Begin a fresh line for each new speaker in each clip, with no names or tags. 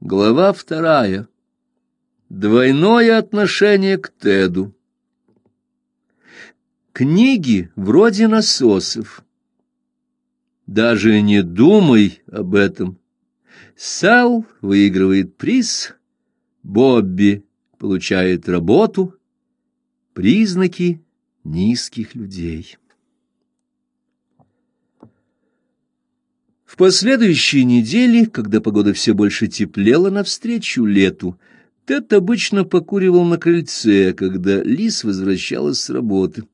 Глава вторая. Двойное отношение к Теду. Книги вроде насосов. Даже не думай об этом. Сал выигрывает приз, Бобби получает работу. Признаки низких людей. В последующие недели, когда погода все больше теплела навстречу лету, Тед обычно покуривал на крыльце, когда Лис возвращалась с работы.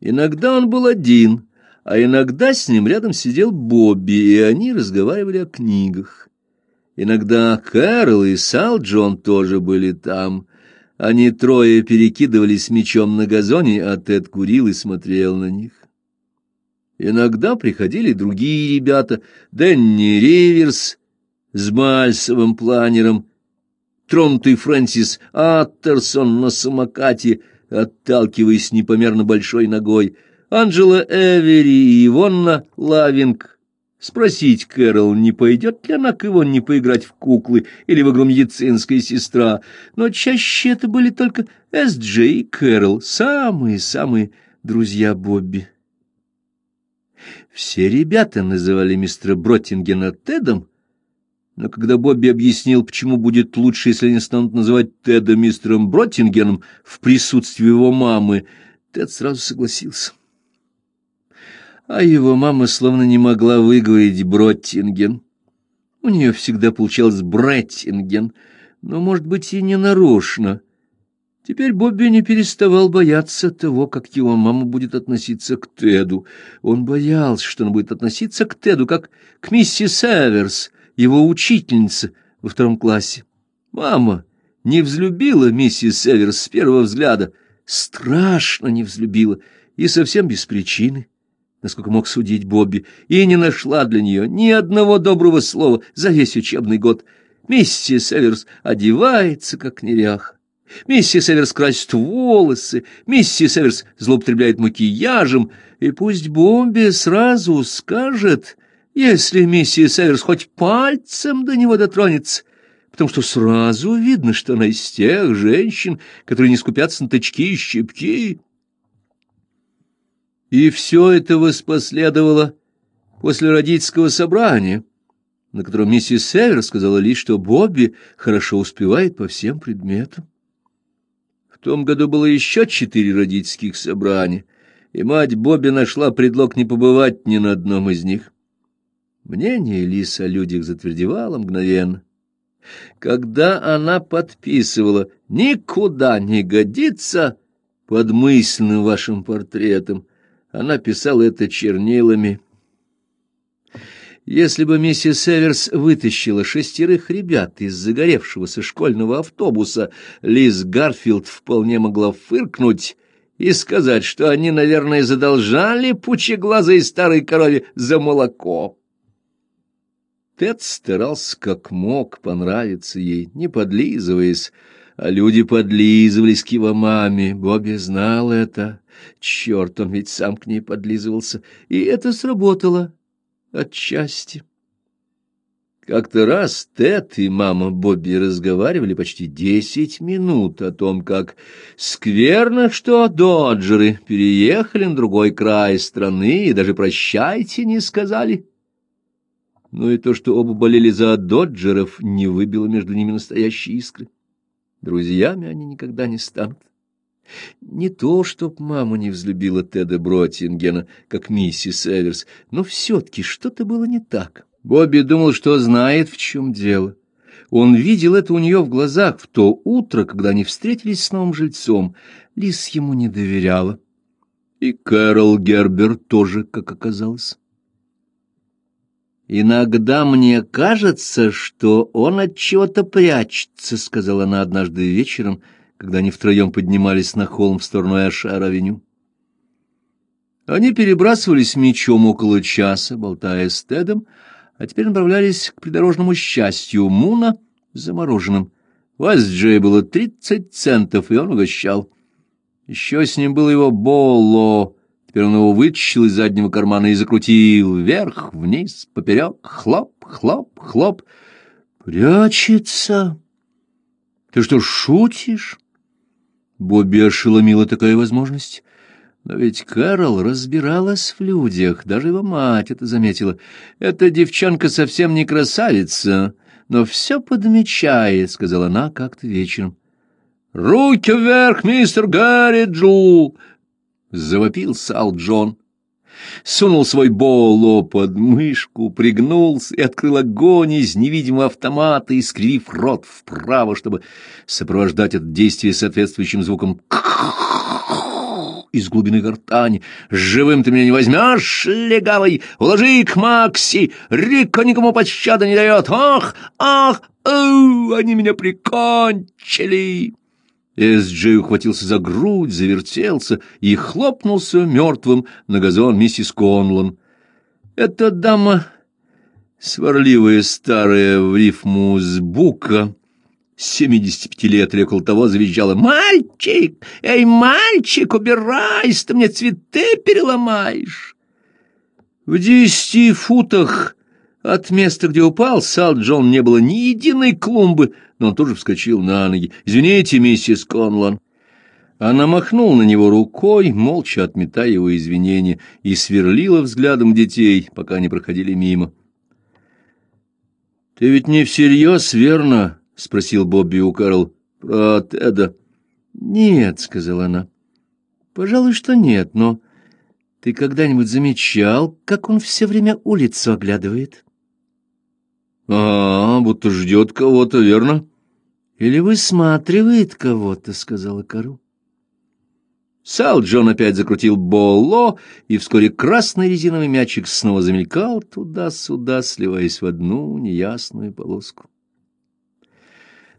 Иногда он был один, а иногда с ним рядом сидел Бобби, и они разговаривали о книгах. Иногда Кэрол и Сал Джон тоже были там. Они трое перекидывались мечом на газоне, а Тед курил и смотрел на них. Иногда приходили другие ребята, Дэнни Риверс с бальсовым планером, тронутый Фрэнсис Аттерсон на самокате, отталкиваясь непомерно большой ногой, Анджела Эвери и Ивонна Лавинг. Спросить Кэрол, не пойдет ли она к Ивонне поиграть в куклы или в игру медицинская сестра, но чаще это были только Эс-Джей и Кэрол, самые-самые друзья Бобби. Все ребята называли мистера Броттингена Тедом, но когда Бобби объяснил, почему будет лучше, если они станут называть Теда мистером Броттингеном в присутствии его мамы, Тед сразу согласился. А его мама словно не могла выговорить Броттинген. У нее всегда получалось Бреттинген, но, может быть, и не нарочно. Теперь Бобби не переставал бояться того, как его мама будет относиться к Теду. Он боялся, что она будет относиться к Теду, как к миссис Эверс, его учительнице во втором классе. Мама не взлюбила миссис Эверс с первого взгляда, страшно не взлюбила, и совсем без причины, насколько мог судить Бобби, и не нашла для нее ни одного доброго слова за весь учебный год. Миссис Эверс одевается, как неряха Миссис Эверс красит волосы, миссис Эверс злоупотребляет макияжем, и пусть Бомби сразу скажет, если миссис Эверс хоть пальцем до него дотронется, потому что сразу видно, что она из тех женщин, которые не скупятся на тычки и щипки. И все это воспоследовало после родительского собрания, на котором миссис Эверс сказала лишь, что Бобби хорошо успевает по всем предметам. Том году было еще четыре родительских собрания, и мать Бобби нашла предлог не побывать ни на одном из них. Мнение Лисы о людях затвердевало мгновенно. Когда она подписывала «Никуда не годится» под мысленным вашим портретом, она писала это чернилами, если бы миссис Эверс вытащила шестерых ребят из загоревшегося школьного автобуса, Лиз Гарфилд вполне могла фыркнуть и сказать, что они, наверное, задолжали пучеглазой старой корове за молоко. Тед старался как мог понравиться ей, не подлизываясь, а люди подлизывались к его маме. Бобби знал это. Черт, он ведь сам к ней подлизывался. И это сработало отчасти. Как-то раз Тед и мама Бобби разговаривали почти десять минут о том, как скверно, что доджеры переехали на другой край страны и даже «прощайте» не сказали. Но и то, что оба болели за доджеров, не выбило между ними настоящей искры. Друзьями они никогда не станут. Не то, чтоб мама не взлюбила Теда Бротингена, как миссис Эверс, но все-таки что-то было не так. Бобби думал, что знает, в чем дело. Он видел это у нее в глазах в то утро, когда они встретились с новым жильцом. Лис ему не доверяла. И Кэрол Гербер тоже, как оказалось. «Иногда мне кажется, что он от чего-то прячется», — сказала она однажды вечером, — когда они втроем поднимались на холм в сторону Эшер-авеню. Они перебрасывались мечом около часа, болтая с Тедом, а теперь направлялись к придорожному счастью Муна замороженным. У Джей было тридцать центов, и он угощал. Еще с ним был его Боло. Теперь он его вытащил из заднего кармана и закрутил вверх, вниз, поперек, хлоп, хлоп, хлоп. Прячется? Ты что, шутишь? Бобби ошеломила такая возможность. Но ведь Кэрол разбиралась в людях, даже его мать это заметила. Эта девчонка совсем не красавица, но все подмечает, — сказала она как-то вечером. — Руки вверх, мистер Гарри Джул! — завопил Сал Джон сунул свой боло под мышку, пригнулся и открыл огонь из невидимого автомата, искривив рот вправо, чтобы сопровождать это действие соответствующим звуком из глубины гортани. «Живым ты меня не возьмешь, легавый! Уложи к Макси! Рика никому пощады не дает! Ах! Ах! Они меня прикончили!» Эс-Джей ухватился за грудь, завертелся и хлопнулся мертвым на газон миссис Конлон. Эта дама, сварливая старая в рифму с бука, семидесяти пяти лет или около того, завизжала «Мальчик! Эй, мальчик, убирайся, ты мне цветы переломаешь!» В десяти футах от места, где упал, Сал Джон не было ни единой клумбы, но он тоже вскочил на ноги. «Извините, миссис Конлон». Она махнула на него рукой, молча отметая его извинения, и сверлила взглядом детей, пока они проходили мимо. «Ты ведь не всерьез, верно?» — спросил Бобби у Карл. «Про Теда». «Нет», — сказала она. «Пожалуй, что нет, но ты когда-нибудь замечал, как он все время улицу оглядывает?»
«А, будто ждет кого-то, верно?»
«Или высматривает кого-то», — сказала Кару.
Сал Джон опять закрутил боло, и вскоре красный резиновый мячик снова замелькал туда-сюда, сливаясь в одну неясную полоску.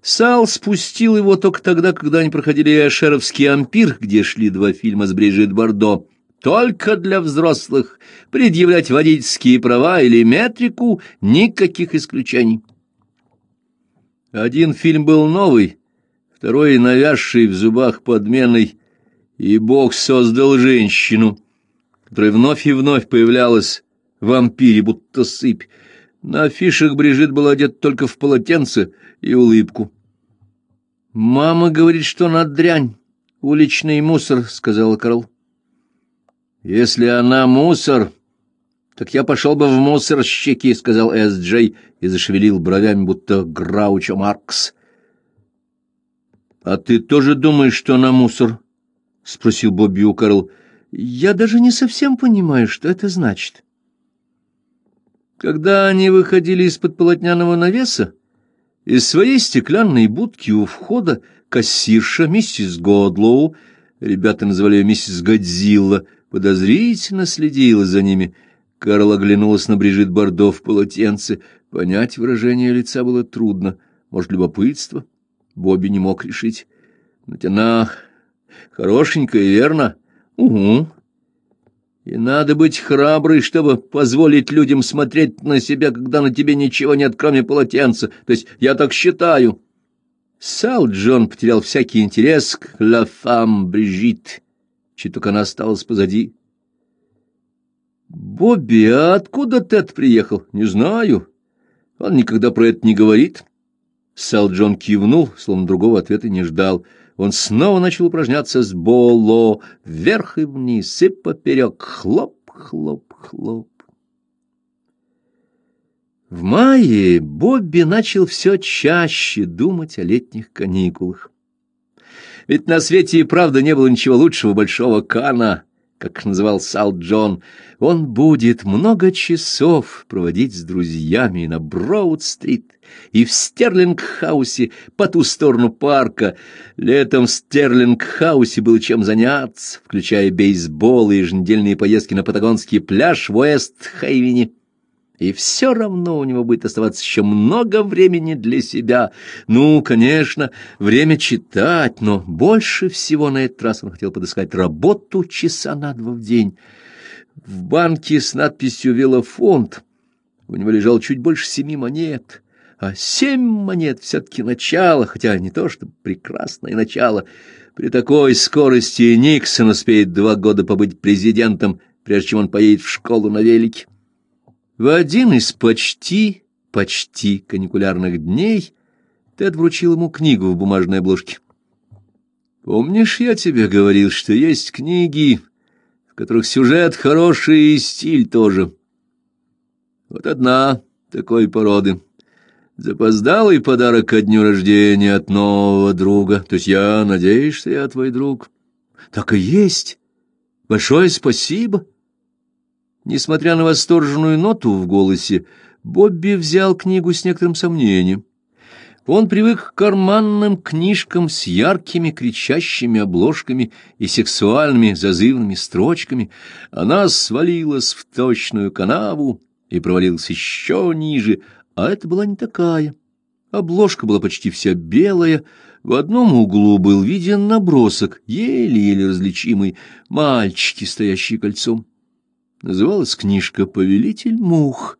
Сал спустил его только тогда, когда они проходили Эшеровский ампир, где шли два фильма с Брижит Бардо только для взрослых, предъявлять водительские права или метрику, никаких исключений. Один фильм был новый, второй навязший в зубах подменный, и Бог создал женщину, которая вновь и вновь появлялась в вампире, будто сыпь. На афишах Брижит была одета только в полотенце и улыбку. «Мама говорит, что она дрянь, уличный мусор», — сказала Карл. «Если она мусор, так я пошел бы в мусорщики», — сказал Эс-Джей и зашевелил бровями, будто Граучо Маркс. «А ты тоже думаешь, что она мусор?» — спросил Бобби у. «Я даже не совсем понимаю, что это значит». Когда они выходили из-под полотняного навеса, из своей стеклянной будки у входа кассирша миссис Годлоу, ребята называли ее миссис Годзилла, подозрительно следила за ними. Карл оглянулась на Брижит Бардо в полотенце. Понять выражение лица было трудно. Может, любопытство? Бобби не мог решить. Ведь она хорошенькая, верно? Угу. И надо быть храброй, чтобы позволить людям смотреть на себя, когда на тебе ничего нет, кроме полотенца. То есть я так считаю. Сал Джон потерял всякий интерес к «Ла фам Брижит» чуть только она осталась позади. «Бобби, а откуда Тед приехал? Не знаю. Он никогда про это не говорит». Сэл Джон кивнул, словно другого ответа не ждал. Он снова начал упражняться с боло, вверх и вниз, и поперек, хлоп, хлоп, хлоп. В мае Бобби начал все чаще думать о летних каникулах. Ведь на свете и правда не было ничего лучшего большого Кана, как называл Сал Джон. Он будет много часов проводить с друзьями на Броуд-стрит и в Стерлинг-хаусе по ту сторону парка. Летом в Стерлинг-хаусе было чем заняться, включая бейсбол и еженедельные поездки на патагонский пляж в Уэст-Хейвене и все равно у него будет оставаться еще много времени для себя. Ну, конечно, время читать, но больше всего на этот раз он хотел подыскать работу часа на два в день. В банке с надписью «Велофонд» у него лежал чуть больше семи монет, а семь монет все-таки начало, хотя не то что прекрасное начало. При такой скорости Никсон успеет два года побыть президентом, прежде чем он поедет в школу на велике. В один из почти почти каникулярных дней, Тед вручил ему книгу в бумажной обложке. «Помнишь, я тебе говорил, что есть книги, в которых сюжет хороший и стиль тоже? Вот одна такой породы. Запоздалый подарок ко дню рождения от нового друга. То есть я надеюсь, что я твой друг». «Так и есть. Большое спасибо». Несмотря на восторженную ноту в голосе, Бобби взял книгу с некоторым сомнением. Он привык к карманным книжкам с яркими кричащими обложками и сексуальными зазывными строчками. Она свалилась в точную канаву и провалилась еще ниже, а это была не такая. Обложка была почти вся белая, в одном углу был виден набросок, еле-еле различимый, мальчики, стоящие кольцом. Называлась книжка «Повелитель мух».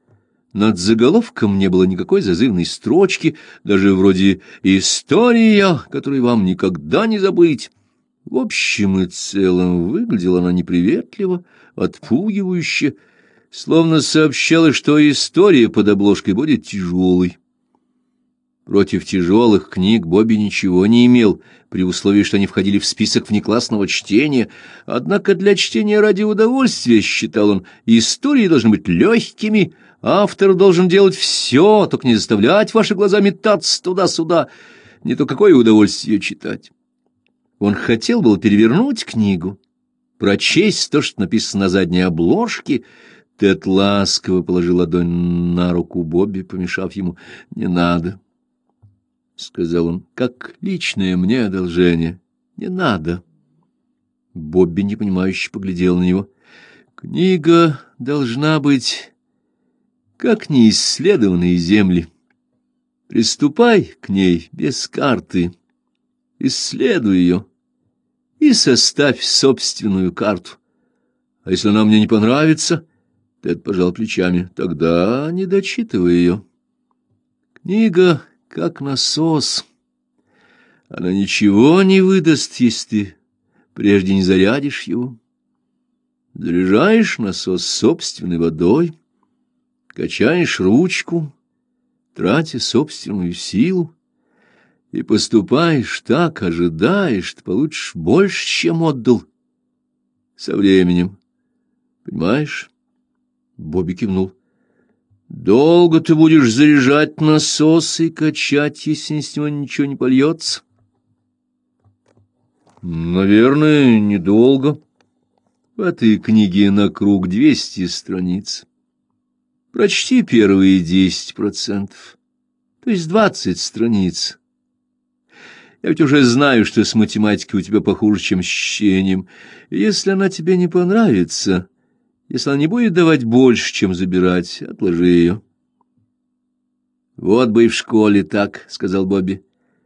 Над заголовком не было никакой зазывной строчки, даже вроде «История, которую вам никогда не забыть». В общем и целом выглядела она неприветливо, отпугивающе, словно сообщала, что история под обложкой будет тяжелой. Против тяжелых книг Бобби ничего не имел, при условии, что они входили в список внеклассного чтения. Однако для чтения ради удовольствия, считал он, истории должны быть легкими, автор должен делать все, только не заставлять ваши глаза метаться туда-сюда. Не то какое удовольствие читать. Он хотел было перевернуть книгу, прочесть то, что написано на задней обложке. Тед ласково положил ладонь на руку Бобби, помешав ему «не надо». — сказал он, — как личное мне одолжение. Не надо. Бобби непонимающе поглядел на него. Книга должна быть как неисследованные земли. Приступай к ней без карты, исследуй ее и составь собственную карту. А если она мне не понравится, Тед пожал плечами, тогда не дочитывай ее. Книга как насос. Она ничего не выдаст, если ты прежде не зарядишь его. Заряжаешь насос собственной водой, качаешь ручку, тратя собственную силу, и поступаешь так, ожидаешь, ты получишь больше, чем отдал. Со временем. Понимаешь? Бобби кивнул. Долго ты будешь заряжать насос и качать, если с него ничего не польется? Наверное, недолго. В этой книге на круг двести страниц. Прочти первые десять процентов, то есть двадцать страниц. Я ведь уже знаю, что с математикой у тебя похуже, чем с чтением. Если она тебе не понравится, если она не будет давать больше, чем забирать, отложи ее. «Вот бы и в школе так», — сказал Бобби.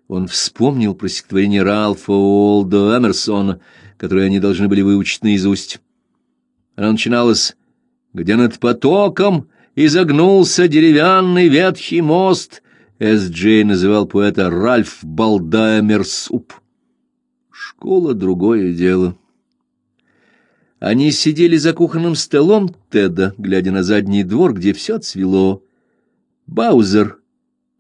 Он вспомнил про стихотворение Ралфа Уолда Эмерсона, которое они должны были выучить наизусть. Оно начиналось «Где над потоком изогнулся деревянный ветхий мост», С. Джей называл поэта Ральф Балдаймерсуп. Школа — другое дело. Они сидели за кухонным столом Теда, глядя на задний двор, где все цвело. Баузер,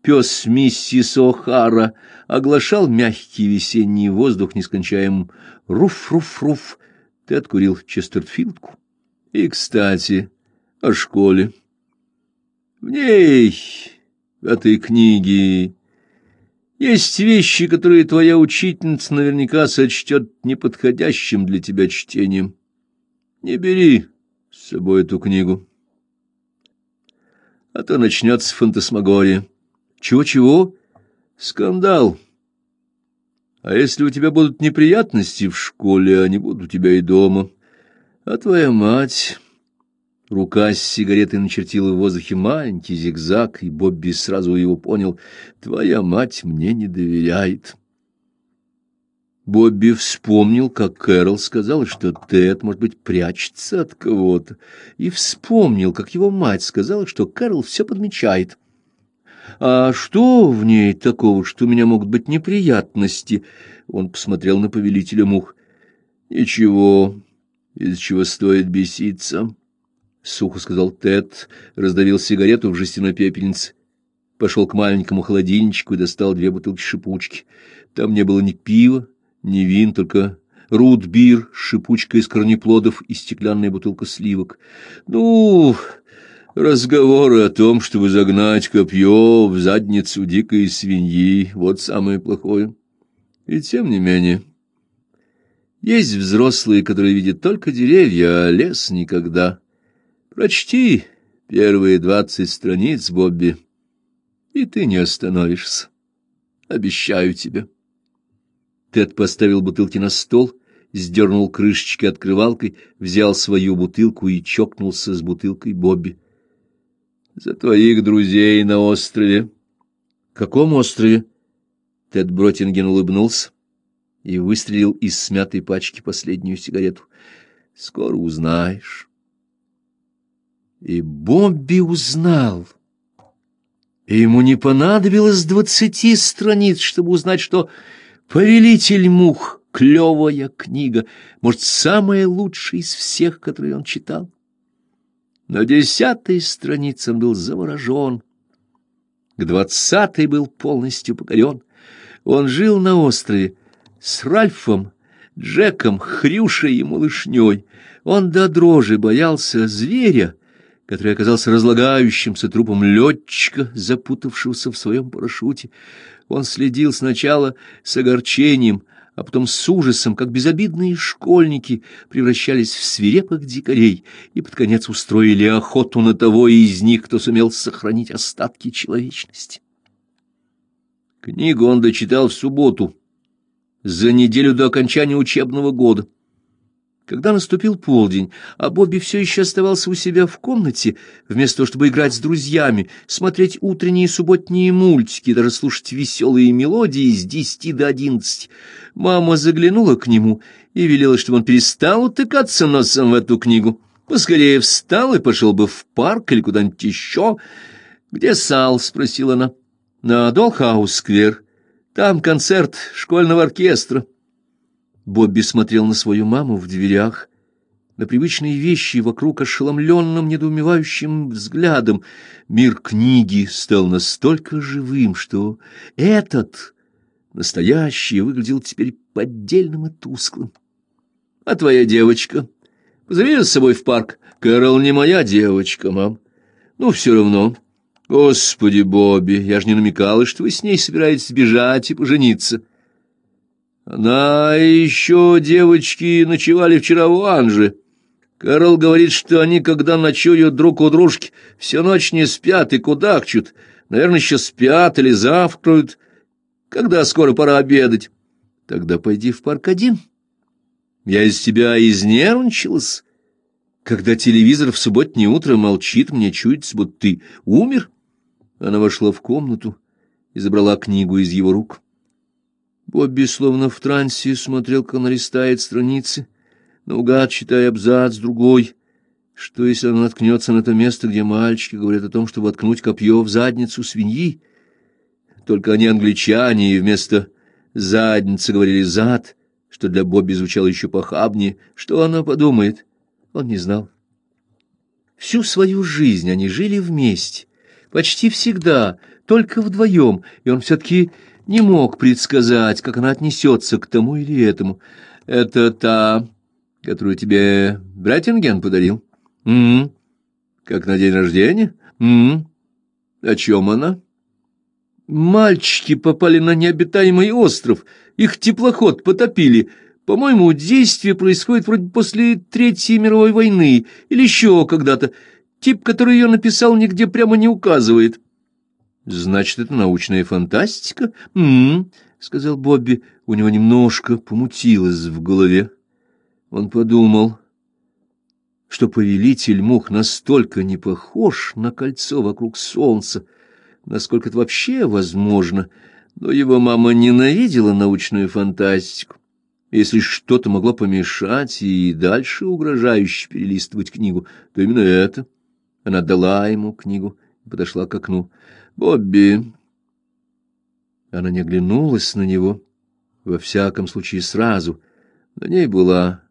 пес миссис О'Хара, оглашал мягкий весенний воздух нескончаемым «руф-руф-руф». Тед курил Честертфилдку. И, кстати, о школе. В ней, в этой книге, есть вещи, которые твоя учительница наверняка сочтет неподходящим для тебя чтением. Не бери с собой эту книгу. А то начнется фантасмагория. Чего-чего? Скандал. А если у тебя будут неприятности в школе, они будут у тебя и дома. А твоя мать... Рука с сигаретой начертила в воздухе маленький зигзаг, и Бобби сразу его понял. «Твоя мать мне не доверяет». Бобби вспомнил, как Кэрол сказала, что Тед, может быть, прячется от кого-то, и вспомнил, как его мать сказала, что Кэрол все подмечает. «А что в ней такого, что у меня могут быть неприятности?» Он посмотрел на повелителя мух. «Ничего, из чего стоит беситься», — сухо сказал Тед, раздавил сигарету в жестяной пепельнице. пошел к маленькому холодильничку и достал две бутылки шипучки. Там не было ни пива, ни вин, только рудбир, шипучка из корнеплодов и стеклянная бутылка сливок. Ну, разговоры о том, чтобы загнать копье в задницу дикой свиньи, вот самое плохое. И тем не менее... Есть взрослые, которые видят только деревья, а лес никогда. Прочти первые двадцать страниц, Бобби, и ты не остановишься. Обещаю тебе. Тед поставил бутылки на стол, сдернул крышечки открывалкой, взял свою бутылку и чокнулся с бутылкой Бобби. — За твоих друзей на острове. — Каком острове? Тед Бротинген улыбнулся и выстрелил из смятой пачки последнюю сигарету. — Скоро узнаешь. И Бобби узнал. И ему не понадобилось двадцати страниц, чтобы узнать, что «Повелитель мух» — клевая книга, может, самая лучшая из всех, которые он читал. На десятой странице он был заворожен, к двадцатой был полностью покорен. Он жил на острове с Ральфом, Джеком, Хрюшей и малышней. Он до дрожи боялся зверя, который оказался разлагающимся трупом летчика, запутавшегося в своем парашюте. Он следил сначала с огорчением, а потом с ужасом, как безобидные школьники превращались в свирепых дикарей и под конец устроили охоту на того из них, кто сумел сохранить остатки человечности. Книгу он дочитал в субботу, за неделю до окончания учебного года. Когда наступил полдень, а Бобби все еще оставался у себя в комнате, вместо того, чтобы играть с друзьями, смотреть утренние и субботние мультики, даже слушать веселые мелодии с десяти до одиннадцати, мама заглянула к нему и велела, чтобы он перестал утыкаться носом в эту книгу. Поскорее встал и пошел бы в парк или куда-нибудь еще. «Где Сал?» — спросила она. «На Долхаус-сквер. Там концерт школьного оркестра». Бобби смотрел на свою маму в дверях, на привычные вещи вокруг ошеломленным, недоумевающим взглядом. Мир книги стал настолько живым, что этот, настоящий, выглядел теперь поддельным и тусклым. — А твоя девочка? Позови с собой в парк. Кэрол не моя девочка, мам. Ну, все равно. Господи, Бобби, я же не намекала, что вы с ней собираетесь бежать и пожениться. — она еще девочки ночевали вчера в Анже. Карл говорит, что они, когда ночуют друг у дружки, всю ночь не спят и кудахчут. Наверное, еще спят или завтракают. Когда скоро пора обедать? Тогда пойди в парк один. Я из тебя изнервничалась. Когда телевизор в субботнее утро молчит, мне чуется, будто ты умер. Она вошла в комнату и забрала книгу из его рук. Бобби, словно в трансе, смотрел, как она листает страницы, наугад читая абзац другой. Что, если она наткнется на то место, где мальчики говорят о том, чтобы воткнуть копье в задницу свиньи? Только они англичане, и вместо задницы говорили «зад», что для Бобби звучало еще похабнее. Что она подумает? Он не знал. Всю свою жизнь они жили вместе, почти всегда, только вдвоем, и он все-таки не мог предсказать, как она отнесется к тому или этому. Это та, которую тебе Бреттинген подарил? М, -м. Как на день рождения? М, -м. О чем она? Мальчики попали на необитаемый остров. Их теплоход потопили. По-моему, действие происходит вроде после Третьей мировой войны или еще когда-то. Тип, который ее написал, нигде прямо не указывает. Значит, это научная фантастика? М-м, сказал Бобби. У него немножко помутилось в голове. Он подумал, что повелитель мух настолько не похож на кольцо вокруг солнца, насколько это вообще возможно. Но его мама ненавидела научную фантастику. Если что-то могло помешать и дальше угрожающе перелистывать книгу, то именно это. Она дала ему книгу и подошла к окну. Бобби. Она не оглянулась на него, во всяком случае сразу. На ней была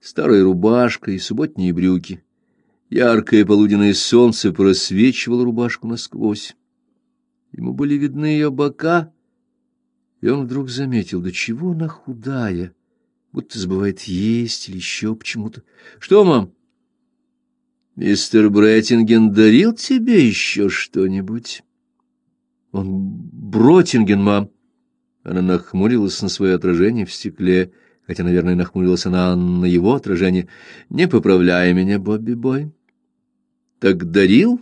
старая рубашка и субботние брюки. Яркое полуденное солнце просвечивало рубашку насквозь. Ему были видны ее бока, и он вдруг заметил, до чего она худая, будто забывает есть или еще почему-то. — Что, мам? — Мистер Бреттинген дарил тебе еще что-нибудь? — Он Бротинген, мам. Она нахмурилась на свое отражение в стекле, хотя, наверное, нахмурилась она на его отражение. — Не поправляй меня, Бобби-бой. — Так дарил?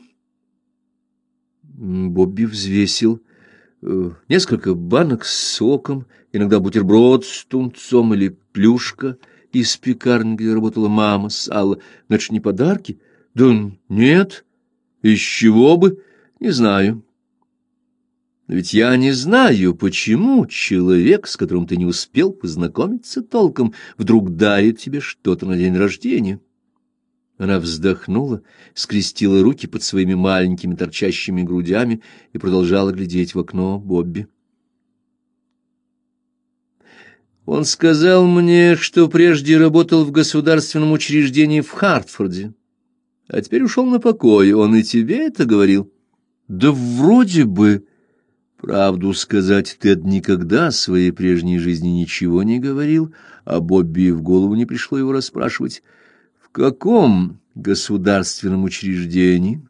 Бобби взвесил э, несколько банок с соком, иногда бутерброд с тунцом или плюшка из пекарни, где работала мама с ж не подарки. Да нет. Из чего бы? Не знаю. Но ведь я не знаю, почему человек, с которым ты не успел познакомиться толком, вдруг дарит тебе что-то на день рождения. Она вздохнула, скрестила руки под своими маленькими торчащими грудями и продолжала глядеть в окно Бобби. Он сказал мне, что прежде работал в государственном учреждении в Хартфорде, а теперь ушел на покой. Он и тебе это говорил? Да вроде бы... Правду сказать, Тед никогда о своей прежней жизни ничего не говорил, а Бобби в голову не пришло его расспрашивать. В каком государственном учреждении?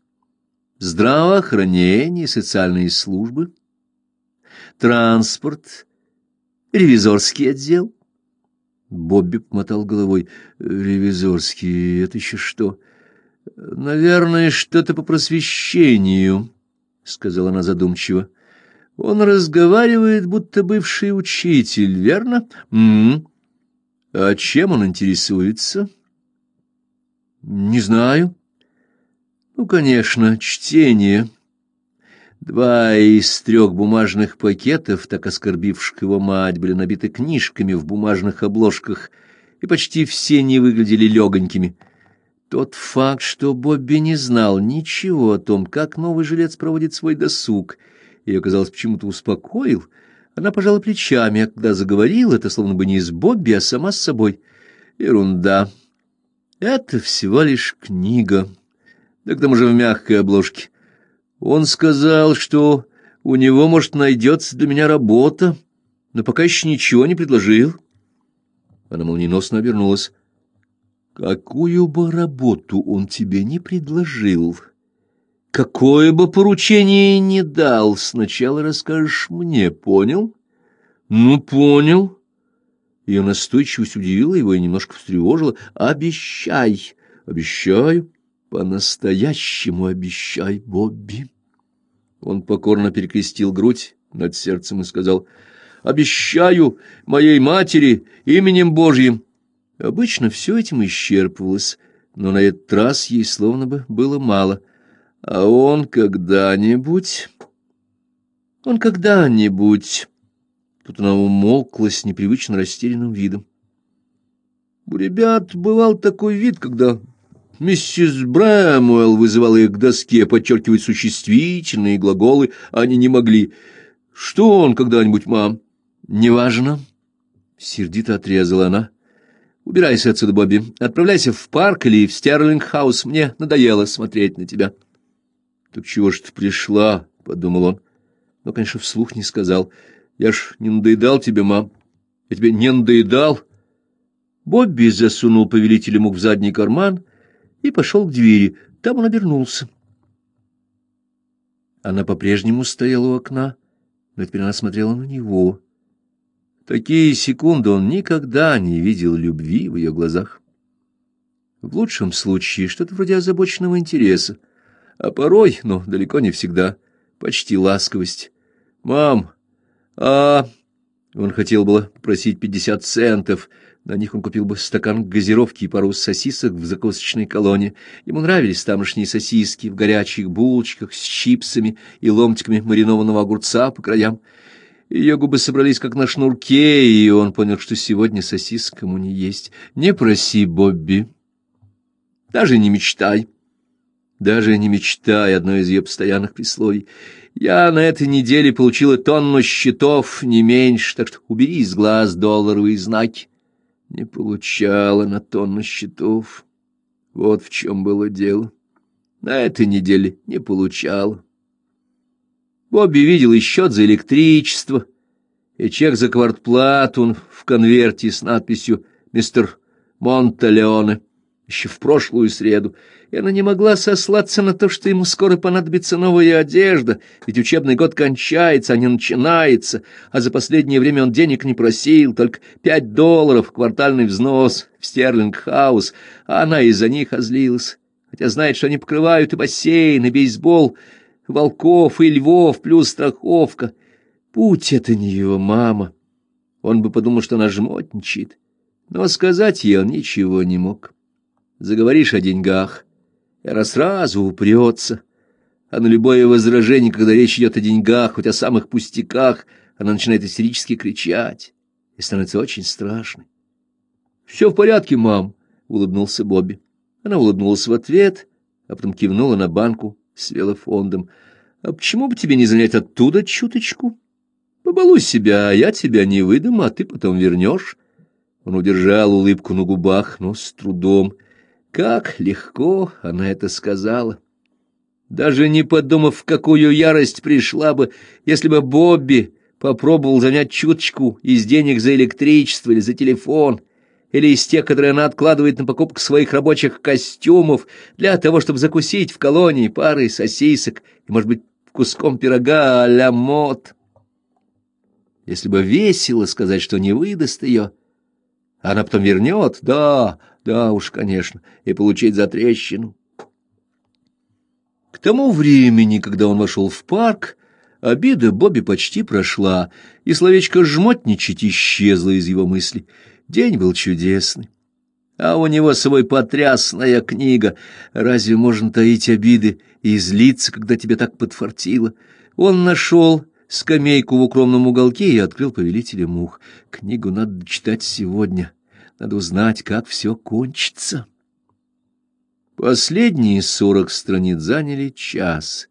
Здравоохранение, социальные службы, транспорт, ревизорский отдел? Бобби помотал головой. Ревизорский — это еще что? Наверное, что-то по просвещению, — сказала она задумчиво. Он разговаривает, будто бывший учитель, верно? М -м. А чем он интересуется? Не знаю. Ну, конечно, чтение. Два из трех бумажных пакетов, так оскорбивших его мать, были набиты книжками в бумажных обложках, и почти все не выглядели легонькими. Тот факт, что Бобби не знал ничего о том, как новый жилец проводит свой досуг — ее, казалось, почему-то успокоил. Она пожала плечами, а когда заговорила, это словно бы не с Бобби, а сама с собой. Ерунда. Это всего лишь книга. Да к тому же в мягкой обложке. Он сказал, что у него, может, найдется для меня работа, но пока еще ничего не предложил. Она молниеносно обернулась. «Какую бы работу он тебе не предложил?» Какое бы поручение ни дал, сначала расскажешь мне, понял? Ну, понял. Ее настойчивость удивила его и немножко встревожила. Обещай, обещаю, по-настоящему обещай, Бобби. Он покорно перекрестил грудь над сердцем и сказал, «Обещаю моей матери именем Божьим». Обычно все этим исчерпывалось, но на этот раз ей словно бы было мало — а он когда-нибудь... Он когда-нибудь... Тут она умолкла с непривычно растерянным видом. У ребят бывал такой вид, когда миссис Брэмуэлл вызывала их к доске подчеркивать существительные глаголы, они не могли. Что он когда-нибудь, мам? Неважно. Сердито отрезала она. Убирайся отсюда, Бобби. Отправляйся в парк или в Стерлинг-хаус. Мне надоело смотреть на тебя. Так чего ж ты пришла? — подумал он. Но, конечно, вслух не сказал. Я ж не надоедал тебе, мам. Я тебе не надоедал. Бобби засунул повелителя мук в задний карман и пошел к двери. Там он обернулся. Она по-прежнему стояла у окна, но теперь она смотрела на него. Такие секунды он никогда не видел любви в ее глазах. В лучшем случае что-то вроде озабоченного интереса а порой, но далеко не всегда, почти ласковость. «Мам, а...» Он хотел было просить пятьдесят центов. На них он купил бы стакан газировки и пару сосисок в закусочной колонне. Ему нравились тамошние сосиски в горячих булочках с чипсами и ломтиками маринованного огурца по краям. Ее губы собрались как на шнурке, и он понял, что сегодня сосисок ему не есть. «Не проси, Бобби. Даже не мечтай». Даже не мечтай, одно из ее постоянных присловий. Я на этой неделе получила тонну счетов, не меньше, так что убери из глаз долларовые знаки. Не получала на тонну счетов. Вот в чем было дело. На этой неделе не получала. Бобби видел и счет за электричество, и чек за квартплату в конверте с надписью «Мистер Монталеоне» еще в прошлую среду, и она не могла сослаться на то, что ему скоро понадобится новая одежда, ведь учебный год кончается, а не начинается, а за последнее время он денег не просил, только пять долларов квартальный взнос в Стерлинг-хаус, а она из-за них озлилась, хотя знает, что они покрывают и бассейн, и бейсбол, волков и львов, плюс страховка. Путь это не его мама. Он бы подумал, что она жмотничает, но сказать ей он ничего не мог. Заговоришь о деньгах, она сразу упрется. А на любое возражение, когда речь идет о деньгах, хоть о самых пустяках, она начинает истерически кричать и становится очень страшной. — Все в порядке, мам, — улыбнулся Бобби. Она улыбнулась в ответ, а потом кивнула на банку с велофондом. — А почему бы тебе не занять оттуда чуточку? Побалуй себя, а я тебя не выдам, а ты потом вернешь. Он удержал улыбку на губах, но с трудом — как легко она это сказала! Даже не подумав, в какую ярость пришла бы, если бы Бобби попробовал занять чуточку из денег за электричество или за телефон, или из тех, которые она откладывает на покупку своих рабочих костюмов для того, чтобы закусить в колонии парой сосисок и, может быть, куском пирога а-ля мод. Если бы весело сказать, что не выдаст ее, она потом вернет, да, да уж, конечно, и получить за трещину. К тому времени, когда он вошел в парк, обида Бобби почти прошла, и словечко «жмотничать» исчезло из его мыслей. День был чудесный. А у него свой потрясная книга. Разве можно таить обиды и злиться, когда тебе так подфартило? Он нашел скамейку в укромном уголке и открыл повелителя мух. Книгу надо читать сегодня. Надо узнать, как все кончится. Последние сорок страниц заняли час,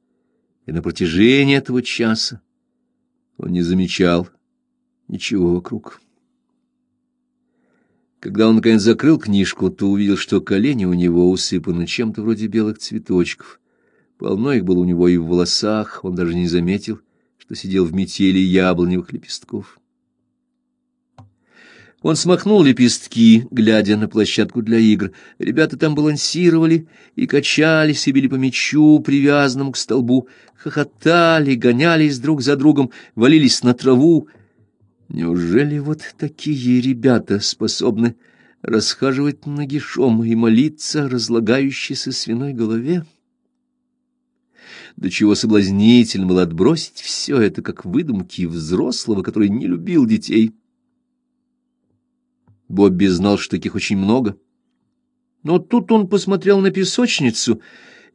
и на протяжении этого часа он не замечал ничего вокруг. Когда он, наконец, закрыл книжку, то увидел, что колени у него усыпаны чем-то вроде белых цветочков. Полно их было у него и в волосах, он даже не заметил, что сидел в метели яблоневых лепестков. Он смахнул лепестки, глядя на площадку для игр. Ребята там балансировали и качались, и били по мячу, привязанному к столбу, хохотали, гонялись друг за другом, валились на траву. Неужели вот такие ребята способны расхаживать нагишом и молиться разлагающейся свиной голове? До чего соблазнительно было отбросить все это, как выдумки взрослого, который не любил детей. Бобби знал, что таких очень много. Но тут он посмотрел на песочницу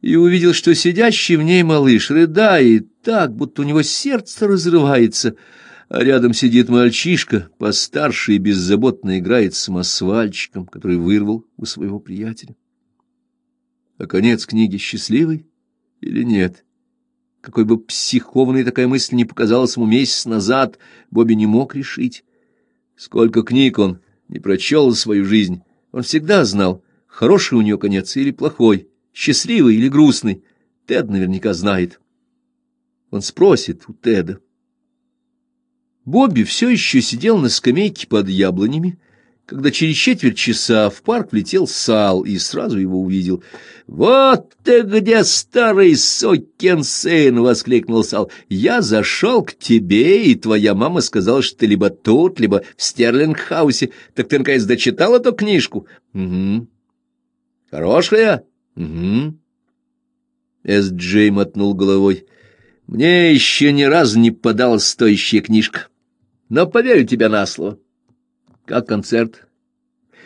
и увидел, что сидящий в ней малыш рыдает так, будто у него сердце разрывается, а рядом сидит мальчишка, постарше и беззаботно играет с самосвальчиком, который вырвал у своего приятеля. А конец книги счастливый или нет? Какой бы психованной такая мысль не показалась ему месяц назад, Бобби не мог решить. Сколько книг он не прочел свою жизнь, он всегда знал, хороший у нее конец или плохой, счастливый или грустный. Тед наверняка знает. Он спросит у Теда. Бобби все еще сидел на скамейке под яблонями, когда через четверть часа в парк влетел Сал и сразу его увидел. «Вот ты где, старый сокин сын!» — воскликнул Сал. «Я зашел к тебе, и твоя мама сказала, что ты либо тут, либо в Стерлингхаусе. Так ты, наконец, дочитал эту книжку?» «Угу». «Хорошая?» «Угу». Эс-Джей мотнул головой. «Мне еще ни разу не подалась стоящая книжка, но поверю тебя на слово». Как концерт?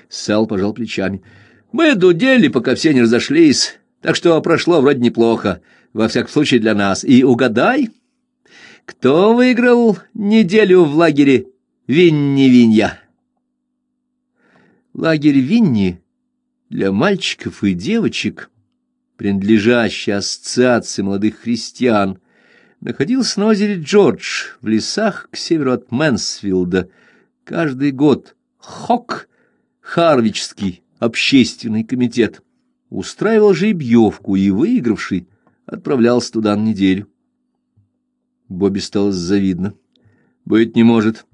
Сал пожал плечами. Мы дудели, пока все не разошлись, так что прошло вроде неплохо, во всяком случае для нас. И угадай, кто выиграл неделю в лагере Винни-Винья? Лагерь Винни для мальчиков и девочек, принадлежащий ассоциации молодых христиан, находился на озере Джордж в лесах к северу от Мэнсфилда, Каждый год ХОК, Харвичский общественный комитет, устраивал жеребьевку, и выигравший отправлялся туда на неделю. Бобби стало завидно. «Быть не может».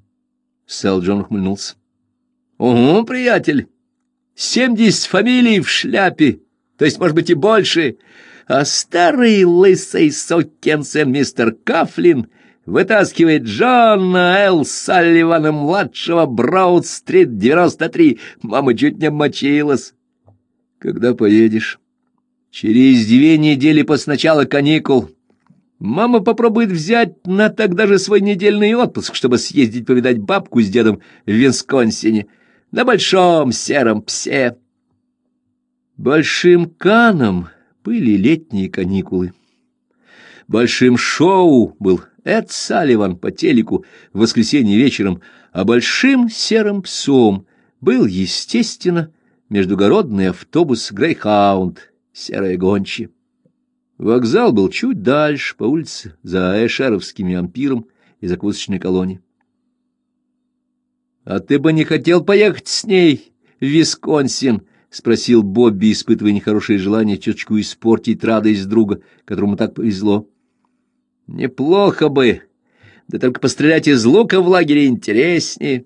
Сэл Джон ухмыльнулся. «Угу, приятель, семьдесят фамилий в шляпе, то есть, может быть, и больше, а старый лысый сукин мистер Кафлин вытаскивает Джона Эл Салливана-младшего Браут-стрит 93. Мама чуть не обмочилась. Когда поедешь? Через две недели после начала каникул. Мама попробует взять на тогда же свой недельный отпуск, чтобы съездить повидать бабку с дедом в Висконсине на большом сером псе. Большим каном были летние каникулы. Большим шоу был Эд Салливан по телеку в воскресенье вечером, а большим серым псом был, естественно, междугородный автобус «Грейхаунд» серая гончая. Вокзал был чуть дальше, по улице, за Эшеровскими ампиром и закусочной колонией. — А ты бы не хотел поехать с ней в Висконсин? — спросил Бобби, испытывая нехорошее желание чуточку испортить радость друга, которому так повезло. — Неплохо бы, да только пострелять из лука в лагере интереснее.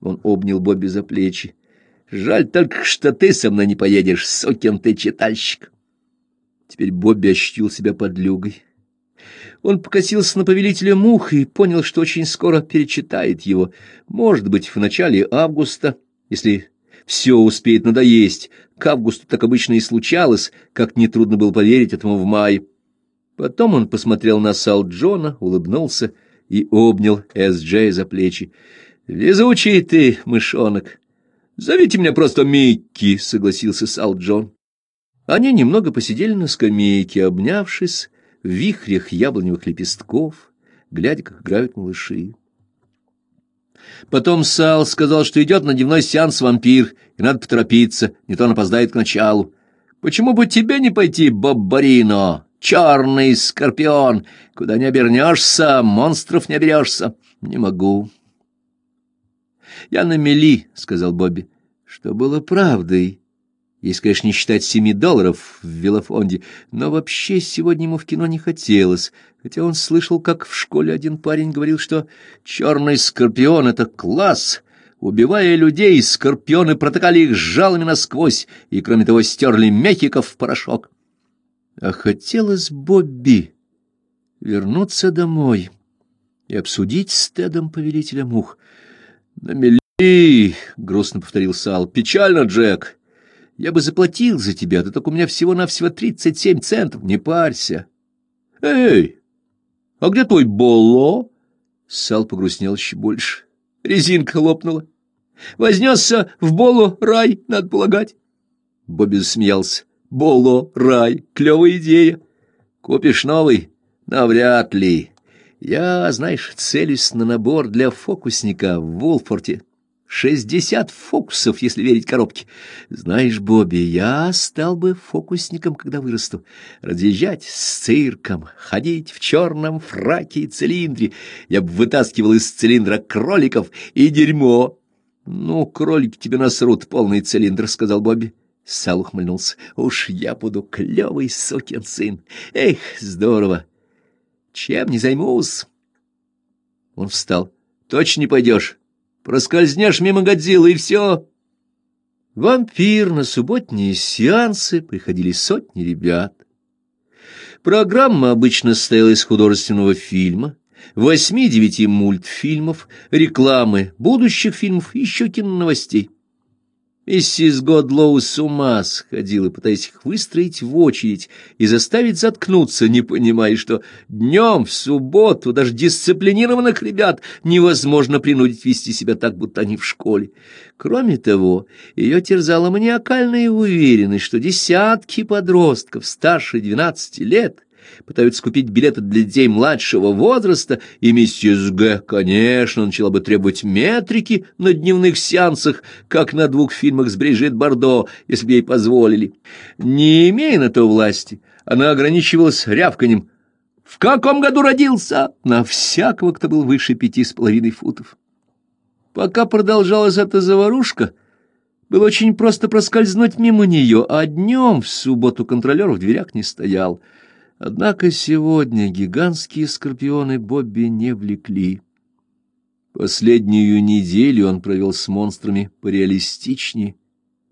Он обнял Бобби за плечи. — Жаль только, что ты со мной не поедешь, сокин ты читальщик. Теперь Бобби ощутил себя подлюгой. Он покосился на повелителя мух и понял, что очень скоро перечитает его. Может быть, в начале августа, если все успеет надоесть. К августу так обычно и случалось, как нетрудно было поверить этому в мае. Потом он посмотрел на Сал Джона, улыбнулся и обнял Эс-Джей за плечи. «Везучий ты, мышонок! Зовите меня просто Микки!» — согласился Сал Джон. Они немного посидели на скамейке, обнявшись в вихрях яблоневых лепестков, глядя, как играют малыши. Потом Сал сказал, что идет на дневной сеанс «Вампир», и надо поторопиться, не то он опоздает к началу. «Почему бы тебе не пойти, Боббарино, черный скорпион? Куда не обернешься, монстров не оберешься». «Не могу». «Я на мели», — сказал Бобби, — что было правдой. Если, конечно, не считать семи долларов в велофонде, но вообще сегодня ему в кино не хотелось, хотя он слышал, как в школе один парень говорил, что «черный скорпион — это класс», Убивая людей, скорпионы протыкали их жалами насквозь и, кроме того, стерли Мехико в порошок. А хотелось Бобби вернуться домой и обсудить с Тедом повелителя мух. — На мели, — грустно повторил Сал, — печально, Джек. Я бы заплатил за тебя, да только у меня всего-навсего тридцать семь центов. Не парься. Эй, а где твой Болло? Сал погрустнел еще больше. Резинка лопнула. Вознесся в Боло рай, надо полагать. Бобби засмеялся. Боло, рай, клевая идея. Купишь новый? Навряд ли. Я, знаешь, целюсь на набор для фокусника в Волфорте. Шестьдесят фокусов, если верить коробке. Знаешь, Бобби, я стал бы фокусником, когда вырасту. Разъезжать с цирком, ходить в черном фраке и цилиндре. Я бы вытаскивал из цилиндра кроликов и дерьмо. Ну, кролики тебе насрут полный цилиндр, — сказал Бобби. Сал ухмыльнулся. Уж я буду клевый сукин сын. Эх, здорово. Чем не займусь? Он встал. Точно не пойдешь? Проскользнешь мимо Годзиллы, и все. Вампир на субботние сеансы приходили сотни ребят. Программа обычно состояла из художественного фильма, восьми-девяти мультфильмов, рекламы будущих фильмов и еще киноновостей. Миссис Годлоу с ума сходила, пытаясь их выстроить в очередь и заставить заткнуться, не понимая, что днем, в субботу, даже дисциплинированных ребят невозможно принудить вести себя так, будто они в школе. Кроме того, ее терзала маниакальная уверенность, что десятки подростков старше двенадцати лет — пытаются купить билеты для детей младшего возраста, и миссис Г, конечно, начала бы требовать метрики на дневных сеансах, как на двух фильмах с Брижит Бардо, если бы ей позволили. Не имея на то власти, она ограничивалась рявканем «В каком году родился?» на всякого, кто был выше пяти с половиной футов. Пока продолжалась эта заварушка, было очень просто проскользнуть мимо нее, а днем в субботу контролер в дверях не стоял — Однако сегодня гигантские скорпионы Бобби не влекли. Последнюю неделю он провел с монстрами пореалистичнее,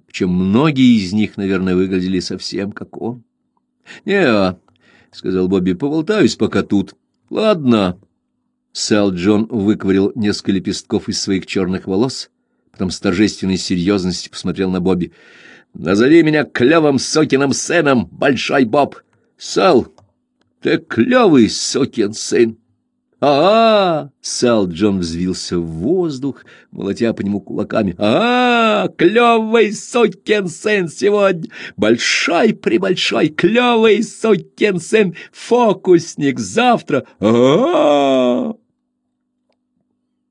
причем многие из них, наверное, выглядели совсем как он. «Не-а», — сказал Бобби, — «поболтаюсь пока тут». «Ладно». Сэл Джон выковырил несколько лепестков из своих черных волос, потом с торжественной серьезностью посмотрел на Бобби. «Назови меня клевым сокиным сыном, Большой Боб!» «Сэл, ты клевый сокин сын!» «А-а!» — Сал Джон взвился в воздух, молотя по нему кулаками. «А-а! Клевый сукин сын сегодня! Большой-пребольшой клевый сукин сын! Фокусник завтра! а, -а,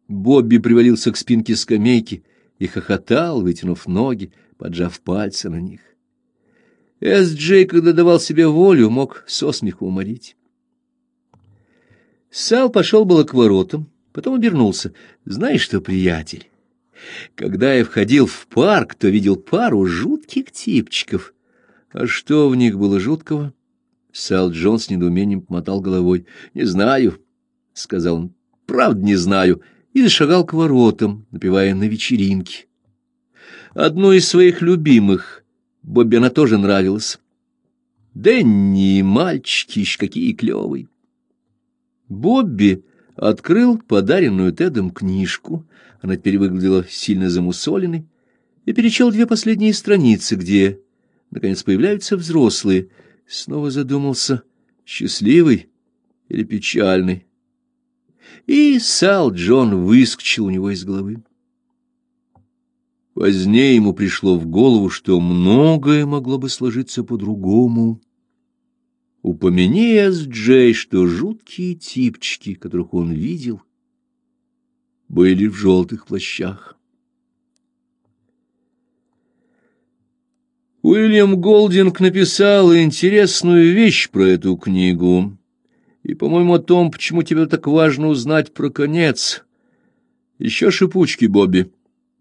Бобби привалился к спинке скамейки и хохотал, вытянув ноги, поджав пальцы на них. Эс-Джей, когда давал себе волю, мог со смеху уморить. Сал пошел было к воротам, потом обернулся. «Знаешь что, приятель, когда я входил в парк, то видел пару жутких типчиков. А что в них было жуткого?» Сал Джон с недоумением помотал головой. «Не знаю», — сказал он, — «правда не знаю», и зашагал к воротам, напевая на вечеринке. Одну из своих любимых, Бобби она тоже нравилась. Дэнни, мальчики, какие клевые. Бобби открыл подаренную Тедом книжку, она теперь выглядела сильно замусоленной, и перечел две последние страницы, где, наконец, появляются взрослые. Снова задумался, счастливый или печальный. И Сал Джон выскочил у него из головы. Позднее ему пришло в голову, что многое могло бы сложиться по-другому. Упомяни с Джей, что жуткие типчики, которых он видел, были в желтых плащах. Уильям Голдинг написал интересную вещь про эту книгу, и, по-моему, о том, почему тебе так важно узнать про конец. Еще шипучки, Бобби.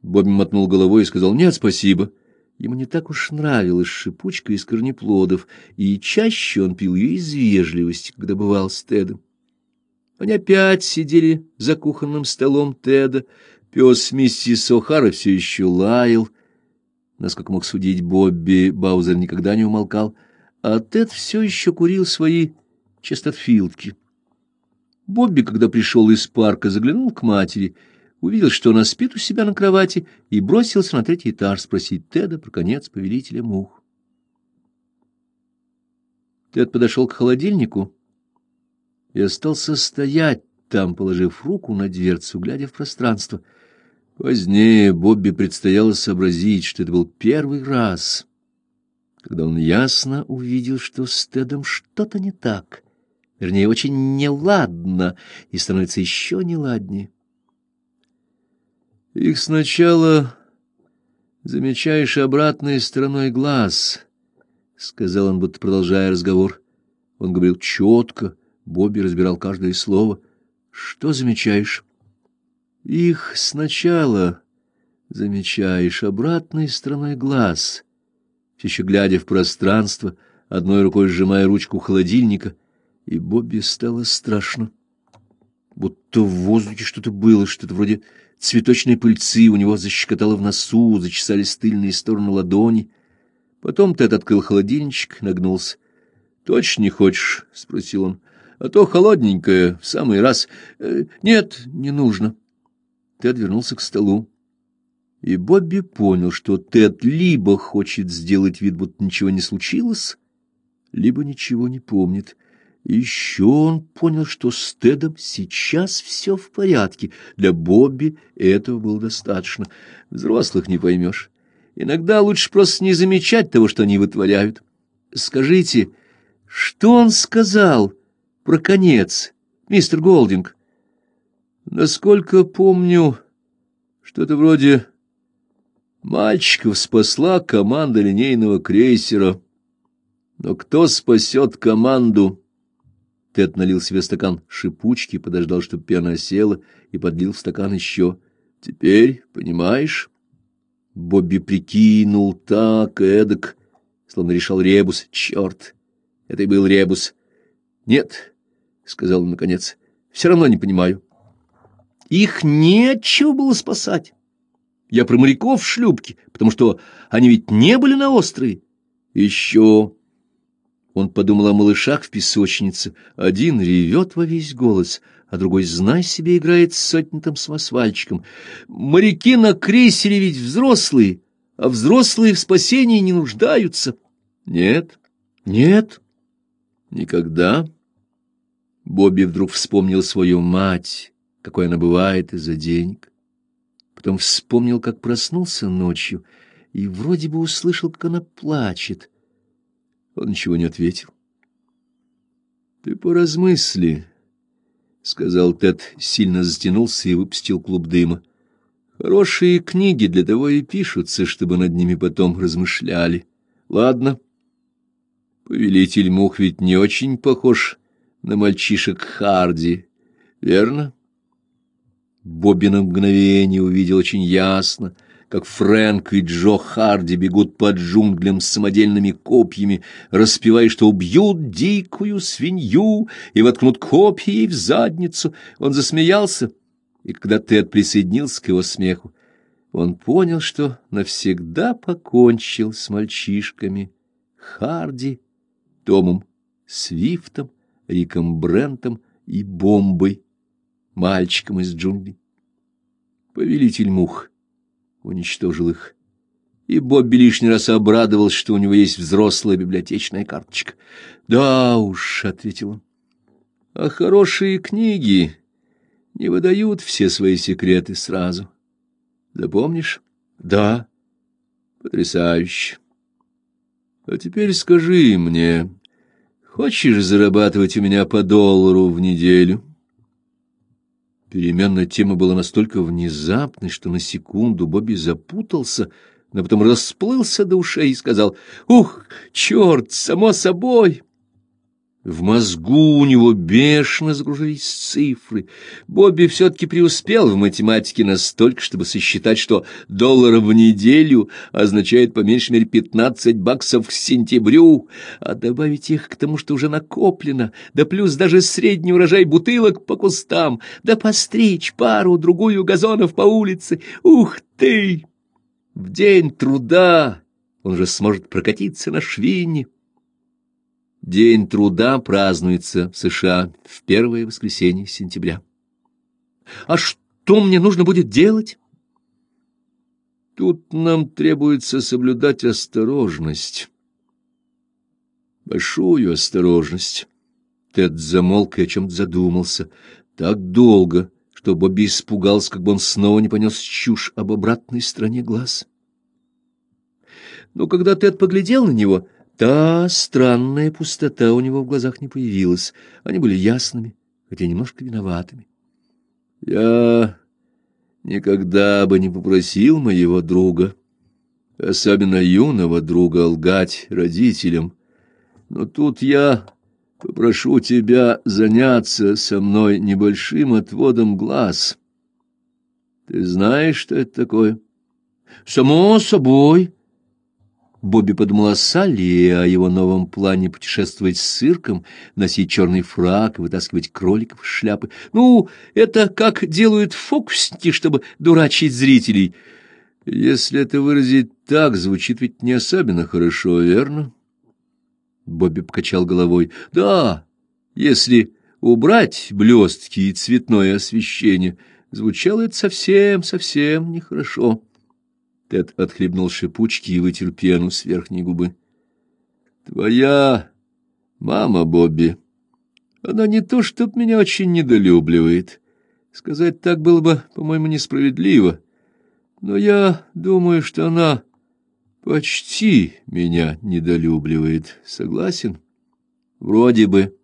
Бобби мотнул головой и сказал «Нет, спасибо». Ему не так уж нравилась шипучка из корнеплодов, и чаще он пил ее из вежливости, когда бывал с Тедом. Они опять сидели за кухонным столом Теда. Пес миссис О'Хара все еще лаял. Насколько мог судить Бобби, Баузер никогда не умолкал, а Тед все еще курил свои честотфилдки. Бобби, когда пришел из парка, заглянул к матери — увидел, что она спит у себя на кровати, и бросился на третий этаж спросить Теда про конец повелителя мух. Тед подошел к холодильнику и остался стоять там, положив руку на дверцу, глядя в пространство. Позднее Бобби предстояло сообразить, что это был первый раз, когда он ясно увидел, что с Тедом что-то не так, вернее, очень неладно, и становится еще неладнее. Их сначала замечаешь обратной стороной глаз, — сказал он, будто продолжая разговор. Он говорил четко, Бобби разбирал каждое слово. — Что замечаешь? — Их сначала замечаешь обратной стороной глаз, все еще глядя в пространство, одной рукой сжимая ручку холодильника, и Бобби стало страшно. Будто в воздухе что-то было, что-то вроде цветочной пыльцы у него защекотало в носу, зачесались тыльные стороны ладони. Потом Тед открыл холодильничек, нагнулся. — Точно не хочешь? — спросил он. — А то холодненькое, в самый раз. Э, — Нет, не нужно. Тед вернулся к столу. И Бобби понял, что Тед либо хочет сделать вид, будто ничего не случилось, либо ничего не помнит. Еще он понял, что с Тедом сейчас все в порядке. Для Бобби этого было достаточно. Взрослых не поймешь. Иногда лучше просто не замечать того, что они вытворяют. Скажите, что он сказал про конец, мистер Голдинг? Насколько помню, что-то вроде «Мальчиков спасла команда линейного крейсера». Но кто спасет команду? Тед налил себе стакан шипучки, подождал, чтобы пена осела, и подлил в стакан еще. «Теперь, понимаешь?» Бобби прикинул так, эдак, словно решал ребус. «Черт! Это и был ребус. Нет, — сказал он наконец, — все равно не понимаю. Их нечего было спасать. Я про моряков в шлюпке, потому что они ведь не были на острове. Еще... Он подумал о малышах в песочнице. Один ревет во весь голос, а другой, знай себе, играет с сотнятым самосвальчиком. Моряки на крейсере ведь взрослые, а взрослые в спасении не нуждаются. Нет, нет, никогда. Бобби вдруг вспомнил свою мать, какой она бывает из-за денег. Потом вспомнил, как проснулся ночью, и вроде бы услышал, как она плачет. Он ничего не ответил. — Ты поразмысли, — сказал Тед, сильно затянулся и выпустил клуб дыма. — Хорошие книги для того и пишутся, чтобы над ними потом размышляли. Ладно. Повелитель мух ведь не очень похож на мальчишек Харди, верно? — Бобби на мгновение увидел очень ясно, как Фрэнк и Джо Харди бегут по джунглям с самодельными копьями, распевая, что убьют дикую свинью и воткнут копья ей в задницу. Он засмеялся, и когда Тед присоединился к его смеху, он понял, что навсегда покончил с мальчишками Харди, Томом Свифтом, Риком Брентом и Бомбой мальчиком из джунглей. Повелитель мух уничтожил их, и Бобби лишний раз обрадовался, что у него есть взрослая библиотечная карточка. «Да уж», — ответил он, — «а хорошие книги не выдают все свои секреты сразу. Запомнишь?» «Да». «Потрясающе. А теперь скажи мне, хочешь зарабатывать у меня по доллару в неделю?» Переменная тема была настолько внезапной, что на секунду Бобби запутался, но потом расплылся до ушей и сказал «Ух, черт, само собой!» В мозгу у него бешено загружались цифры. Бобби все-таки преуспел в математике настолько, чтобы сосчитать, что доллар в неделю означает по меньшей мере пятнадцать баксов к сентябрю, а добавить их к тому, что уже накоплено, да плюс даже средний урожай бутылок по кустам, да постричь пару-другую газонов по улице. Ух ты! В день труда он же сможет прокатиться на швине. День труда празднуется в США в первое воскресенье сентября. А что мне нужно будет делать? Тут нам требуется соблюдать осторожность. Большую осторожность. Тед замолк и о чем-то задумался. Так долго, что Бобби испугался, как бы он снова не понес чушь об обратной стороне глаз. Но когда Тед поглядел на него, Та странная пустота у него в глазах не появилась. Они были ясными, хотя немножко виноватыми. Я никогда бы не попросил моего друга, особенно юного друга, лгать родителям. Но тут я попрошу тебя заняться со мной небольшим отводом глаз. Ты знаешь, что это такое? — Само собой, Бобби подумал о Салли о его новом плане путешествовать с цирком, носить черный фрак и вытаскивать кроликов из шляпы. Ну, это как делают фокусники, чтобы дурачить зрителей. Если это выразить так, звучит ведь не особенно хорошо, верно? Бобби покачал головой. Да, если убрать блестки и цветное освещение, звучало это совсем-совсем нехорошо. Тед отхлебнул шипучки и вытер пену с верхней губы. «Твоя мама, Бобби, она не то чтоб меня очень недолюбливает. Сказать так было бы, по-моему, несправедливо. Но я думаю, что она почти меня недолюбливает. Согласен? Вроде бы.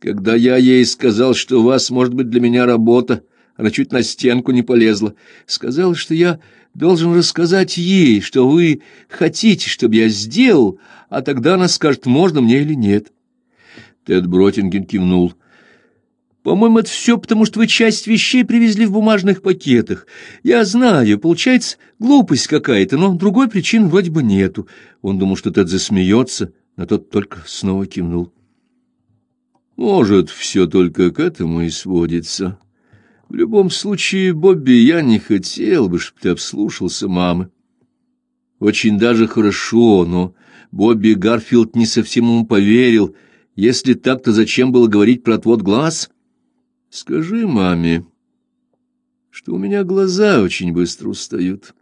Когда я ей сказал, что у вас может быть для меня работа, она чуть на стенку не полезла. Сказала, что я должен рассказать ей, что вы хотите, чтобы я сделал, а тогда она скажет, можно мне или нет. Тед Бротинген кивнул. По-моему, это все потому, что вы часть вещей привезли в бумажных пакетах. Я знаю, получается глупость какая-то, но другой причины вроде бы нету. Он думал, что Тед засмеется, но тот только снова кивнул.
Может, все только к этому и сводится. В любом случае, Бобби, я не хотел бы, чтобы ты обслушался мамы. Очень даже хорошо, но Бобби Гарфилд не совсем ему поверил. Если так, то зачем было говорить про отвод глаз? Скажи маме, что у меня глаза очень быстро устают.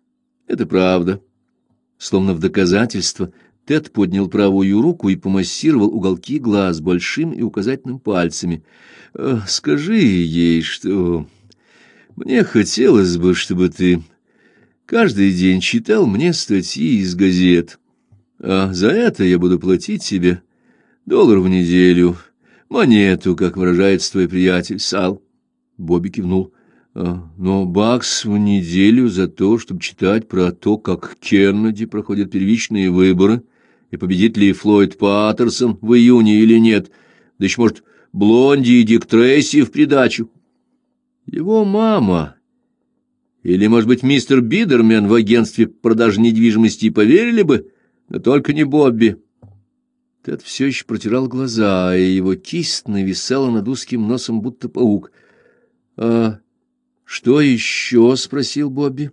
Это правда. Словно в доказательство Тед поднял правую руку и помассировал уголки глаз большим и указательным пальцами. «Э, «Скажи ей, что мне хотелось бы, чтобы ты каждый день читал мне статьи из газет, а за это я буду платить тебе доллар в неделю, монету, как выражается твой приятель Сал». Бобби кивнул. «А, «Но бакс в неделю за то, чтобы читать про то, как Кеннеди проходят первичные выборы» и победит ли Флойд Паттерсон в июне или нет, да еще, может, Блонди и Дик Трейси в придачу. Его мама или, может быть, мистер Бидермен в агентстве продажи недвижимости поверили бы, но только не Бобби. Тед все еще протирал глаза, и его кисть нависала над узким носом, будто паук. — А что еще? — спросил Бобби.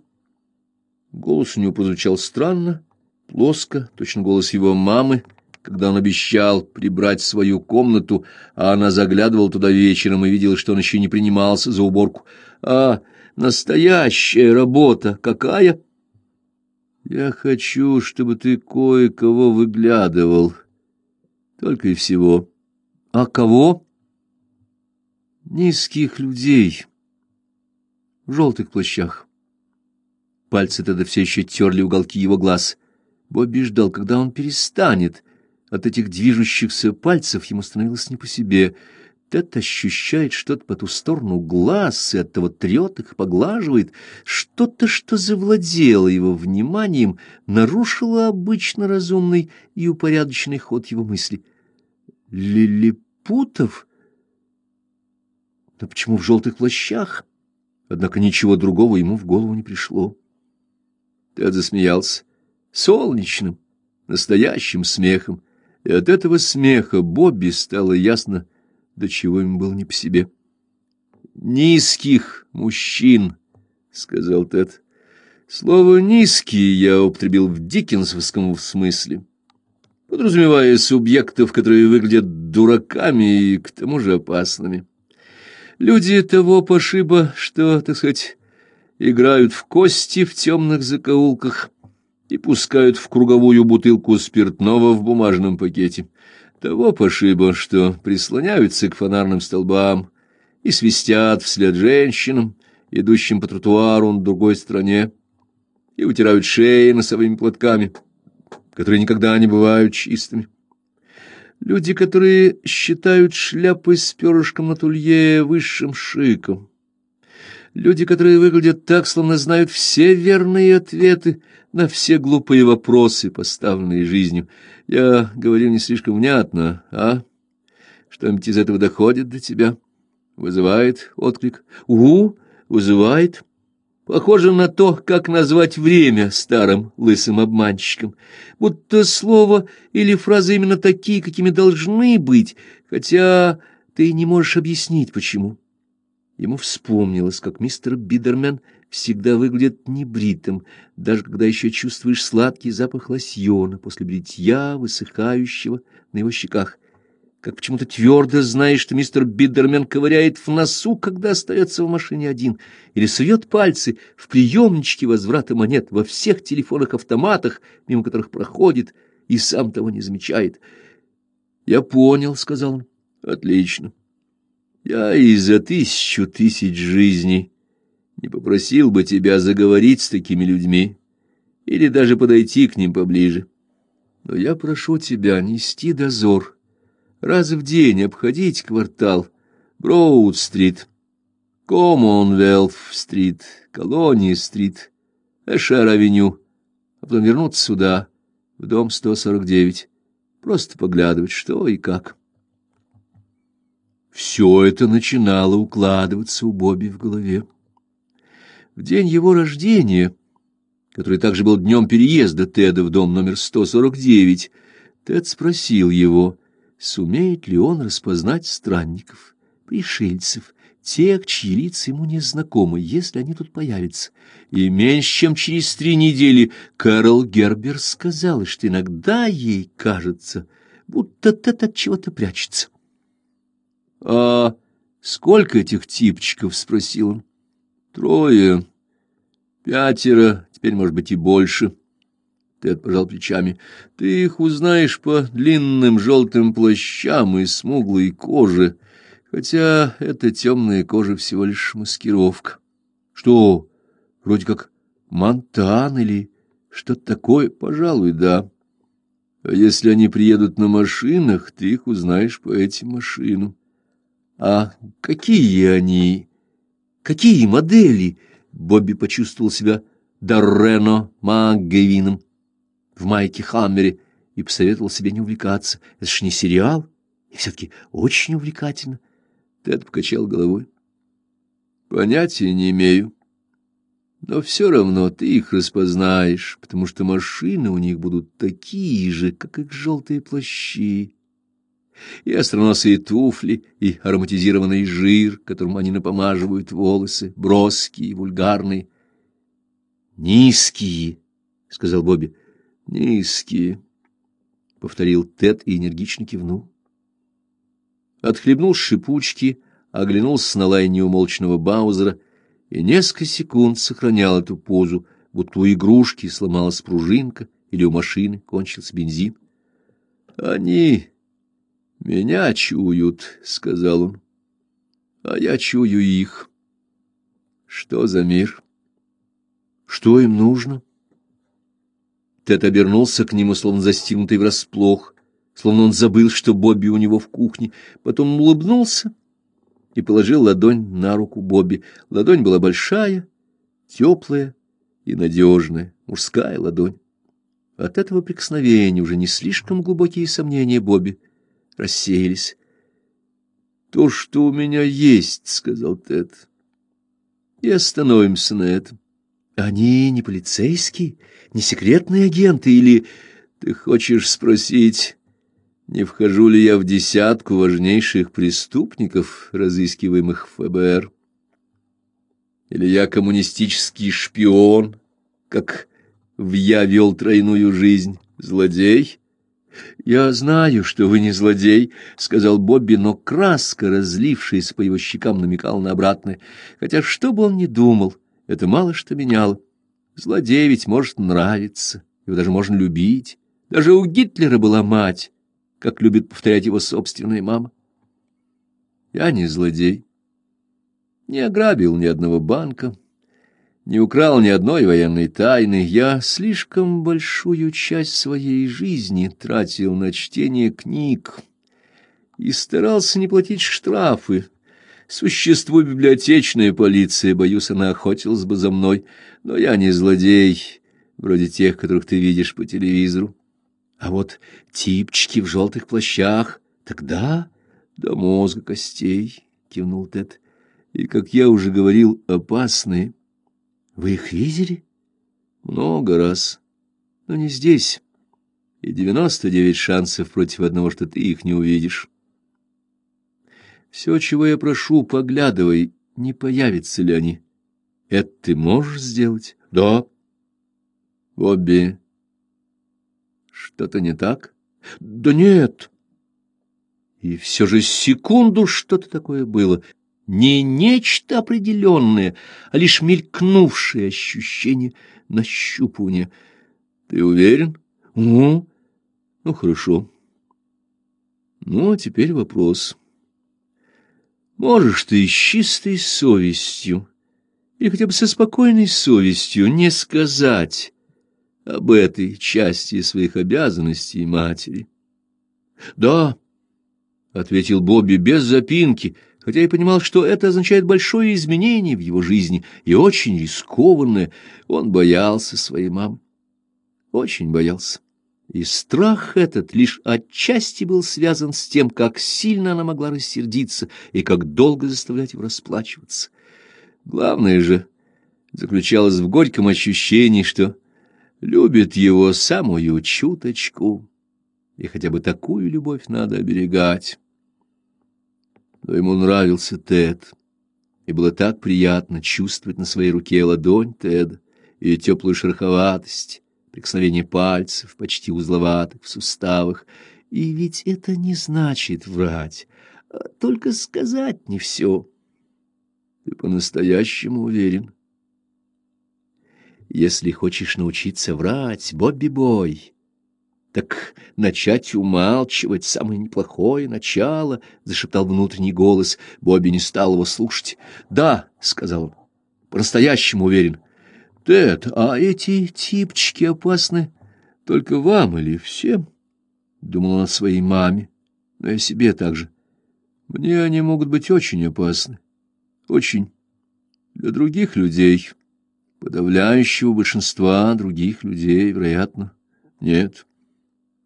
Голос у него прозвучал странно, плоско, точно голос его мамы, когда он обещал прибрать свою комнату, а она заглядывала туда вечером и видела, что он еще не принимался за уборку. «А настоящая работа какая?» «Я хочу, чтобы ты кое-кого выглядывал. Только и всего». «А кого?» «Низких людей. В желтых плащах». Пальцы тогда все еще терли уголки его глаз. Бобби ждал, когда он перестанет. От этих движущихся пальцев ему становилось не по себе. Тед ощущает что-то по ту сторону глаз и оттого трет их, поглаживает. Что-то, что завладело его вниманием, нарушило обычно разумный и упорядоченный ход его мысли. Лилипутов? Но почему в желтых плащах? Однако ничего другого ему в голову не пришло. Тед засмеялся солнечным, настоящим смехом, и от этого смеха Бобби стало ясно, до чего им было не по себе. «Низких мужчин», — сказал Тед. Слово «низкий» я употребил в диккенсовском смысле, подразумевая субъектов, которые выглядят дураками и к тому же опасными. Люди того пошиба, что, так сказать, играют в кости в темных закоулках, и пускают в круговую бутылку спиртного в бумажном пакете. Того пошиба, что прислоняются к фонарным столбам и свистят вслед женщинам, идущим по тротуару на другой стороне, и вытирают шеи носовыми платками, которые никогда не бывают чистыми. Люди, которые считают шляпы с перышком на тулье высшим шиком. Люди, которые выглядят так, словно знают все верные ответы на все глупые вопросы, поставленные жизнью. Я говорю не слишком внятно, а? Что-нибудь из этого доходит до тебя? Вызывает отклик? Угу, вызывает. Похоже на то, как назвать время старым лысым обманщиком. Будто слово или фраза именно такие, какими должны быть, хотя ты не можешь объяснить, почему. Ему вспомнилось, как мистер Бидермен всегда выглядит небритым, даже когда еще чувствуешь сладкий запах лосьона после бритья, высыхающего на его щеках. Как почему-то твердо знаешь, что мистер Бидермен ковыряет в носу, когда остается в машине один, или сует пальцы в приемничке возврата монет во всех телефонах-автоматах, мимо которых проходит, и сам того не замечает. «Я понял», — сказал он. «Отлично. Я и за тысячу тысяч жизней не попросил бы тебя заговорить с такими людьми или даже подойти к ним поближе. Но я прошу тебя нести дозор, раз в день обходить квартал Броуд-стрит, Коммонвелф-стрит, Колония-стрит, Эшер-авеню, а потом вернуться сюда, в дом 149, просто поглядывать, что и как. Все это начинало укладываться у Бобби в голове. В день его рождения, который также был днем переезда Теда в дом номер 149, Тед спросил его,
Сумеет ли он распознать странников, пришельцев, тех, чьи лица ему не знакомы, если они тут появятся? И меньше чем через три недели Карл Гербер сказал, что иногда ей кажется, будто Тед от чего-то прячется. — А сколько этих типчиков? — спросил он. — Трое, пятеро, теперь, может быть, и больше. Тед пожал плечами. — Ты их узнаешь по длинным желтым плащам и смуглой коже, хотя эта темная кожа всего лишь маскировка. — Что, вроде как Монтан или что-то такое? Пожалуй, да. А если они приедут на машинах, ты их узнаешь по этим машинам. А какие они? Какие модели? Бобби почувствовал себя Даррено Маггевином в майке Хаммере и посоветовал себе не увлекаться. Это ж не сериал, и все-таки очень увлекательно. Тед покачал головой. Понятия не имею. Но все равно ты их распознаешь, потому что машины у них будут такие же, как их желтые плащи. И остроносые туфли, и ароматизированный жир, которым они напомаживают волосы, броские, вульгарные. «Низкие», — сказал Бобби. «Низкие», — повторил Тед и энергично кивнул. Отхлебнул шипучки, оглянулся на лай неумолчного Баузера — и несколько секунд сохранял эту позу, будто у игрушки сломалась пружинка или у машины кончился бензин. — Они меня чуют, — сказал он, — а я чую их. Что за мир? Что им нужно? Тед обернулся к нему, словно застигнутый врасплох, словно он забыл, что Бобби у него в кухне, потом улыбнулся и положил ладонь на руку Бобби. Ладонь была большая, теплая и надежная, мужская ладонь. От этого прикосновения уже не слишком глубокие сомнения Бобби рассеялись. «То, что у меня есть», — сказал Тед, — «и остановимся на этом». «Они не полицейские, не секретные агенты или...» «Ты хочешь спросить...» не вхожу ли я в десятку важнейших преступников, разыскиваемых ФБР. Или я коммунистический шпион, как в я вел тройную жизнь, злодей? Я знаю, что вы не злодей, — сказал Бобби, но краска, разлившаяся по его щекам, намекала на обратное. Хотя что бы он ни думал, это мало что меняло. Злодей ведь может нравиться, его даже можно любить. Даже у Гитлера была мать, как любит повторять его собственная мама. Я не злодей, не ограбил ни одного банка, не украл ни одной военной тайны. Я слишком большую часть своей жизни тратил на чтение книг и старался не платить штрафы. Существует библиотечная полиция, боюсь, она охотилась бы за мной, но я не злодей, вроде тех, которых ты видишь по телевизору. А вот типчики в желтых плащах, тогда до мозга костей, — кивнул Тед. И, как я уже говорил, опасные. Вы их видели? Много раз. Но не здесь. И девяносто девять шансов против одного, что ты их не увидишь. Все, чего я прошу, поглядывай, не появятся ли они. Это ты можешь сделать? Да. Обе что-то не так? Да нет. И все же секунду что-то такое было. Не нечто определенное, а лишь мелькнувшее ощущение нащупывания. Ты уверен? Угу. Ну, хорошо. Ну, а теперь вопрос. Можешь ты с чистой совестью или хотя бы со спокойной совестью не сказать об этой части своих обязанностей матери. — Да, — ответил Бобби без запинки, хотя и понимал, что это означает большое изменение в его жизни и очень рискованное. Он боялся своей мамы. Очень боялся. И страх этот лишь отчасти был связан с тем, как сильно она могла рассердиться и как долго заставлять его расплачиваться. Главное же заключалось в горьком ощущении, что любит его самую чуточку.
и хотя бы такую любовь надо оберегать. Но ему нравился Тед, и было так приятно чувствовать на своей руке ладонь Теда, ее теплую шероховатость, прикосновение пальцев, почти узловатых в суставах. И ведь это не значит врать, а только сказать не все. Ты по-настоящему уверен? Если хочешь научиться врать, Бобби-бой, так начать умалчивать — самое неплохое начало, — зашептал внутренний голос. Бобби не стал его слушать. — Да, — сказал он, — по-настоящему уверен. — Тед, а эти типчики опасны только вам или всем? Думал он о своей маме, но и о себе также. Мне они могут быть очень опасны. Очень. Для других людей, подавляющего большинства других людей, вероятно, нет. —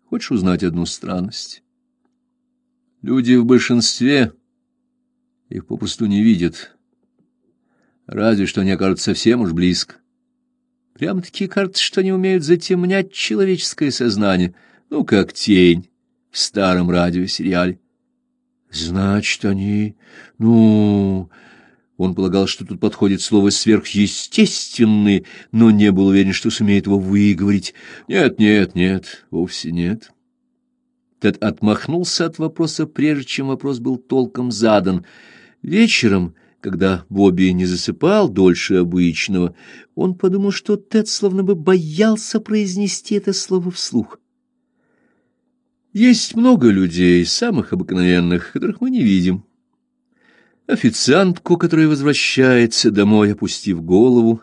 Хочешь узнать одну странность? Люди в большинстве их попросту не видят, разве что они окажутся совсем уж близко. Прям-таки кажется, что они умеют затемнять человеческое сознание, ну, как тень в старом радиосериале. Значит, они... Ну... Он полагал, что тут подходит слово «сверхъестественный», но не был уверен, что сумеет его выговорить. «Нет, нет, нет, вовсе нет». Тед отмахнулся от вопроса, прежде чем вопрос был толком задан. Вечером, когда Бобби не засыпал дольше обычного, он подумал, что Тед словно бы боялся произнести это слово вслух. Есть много людей, самых обыкновенных, которых мы не видим официантку, которая возвращается домой, опустив голову,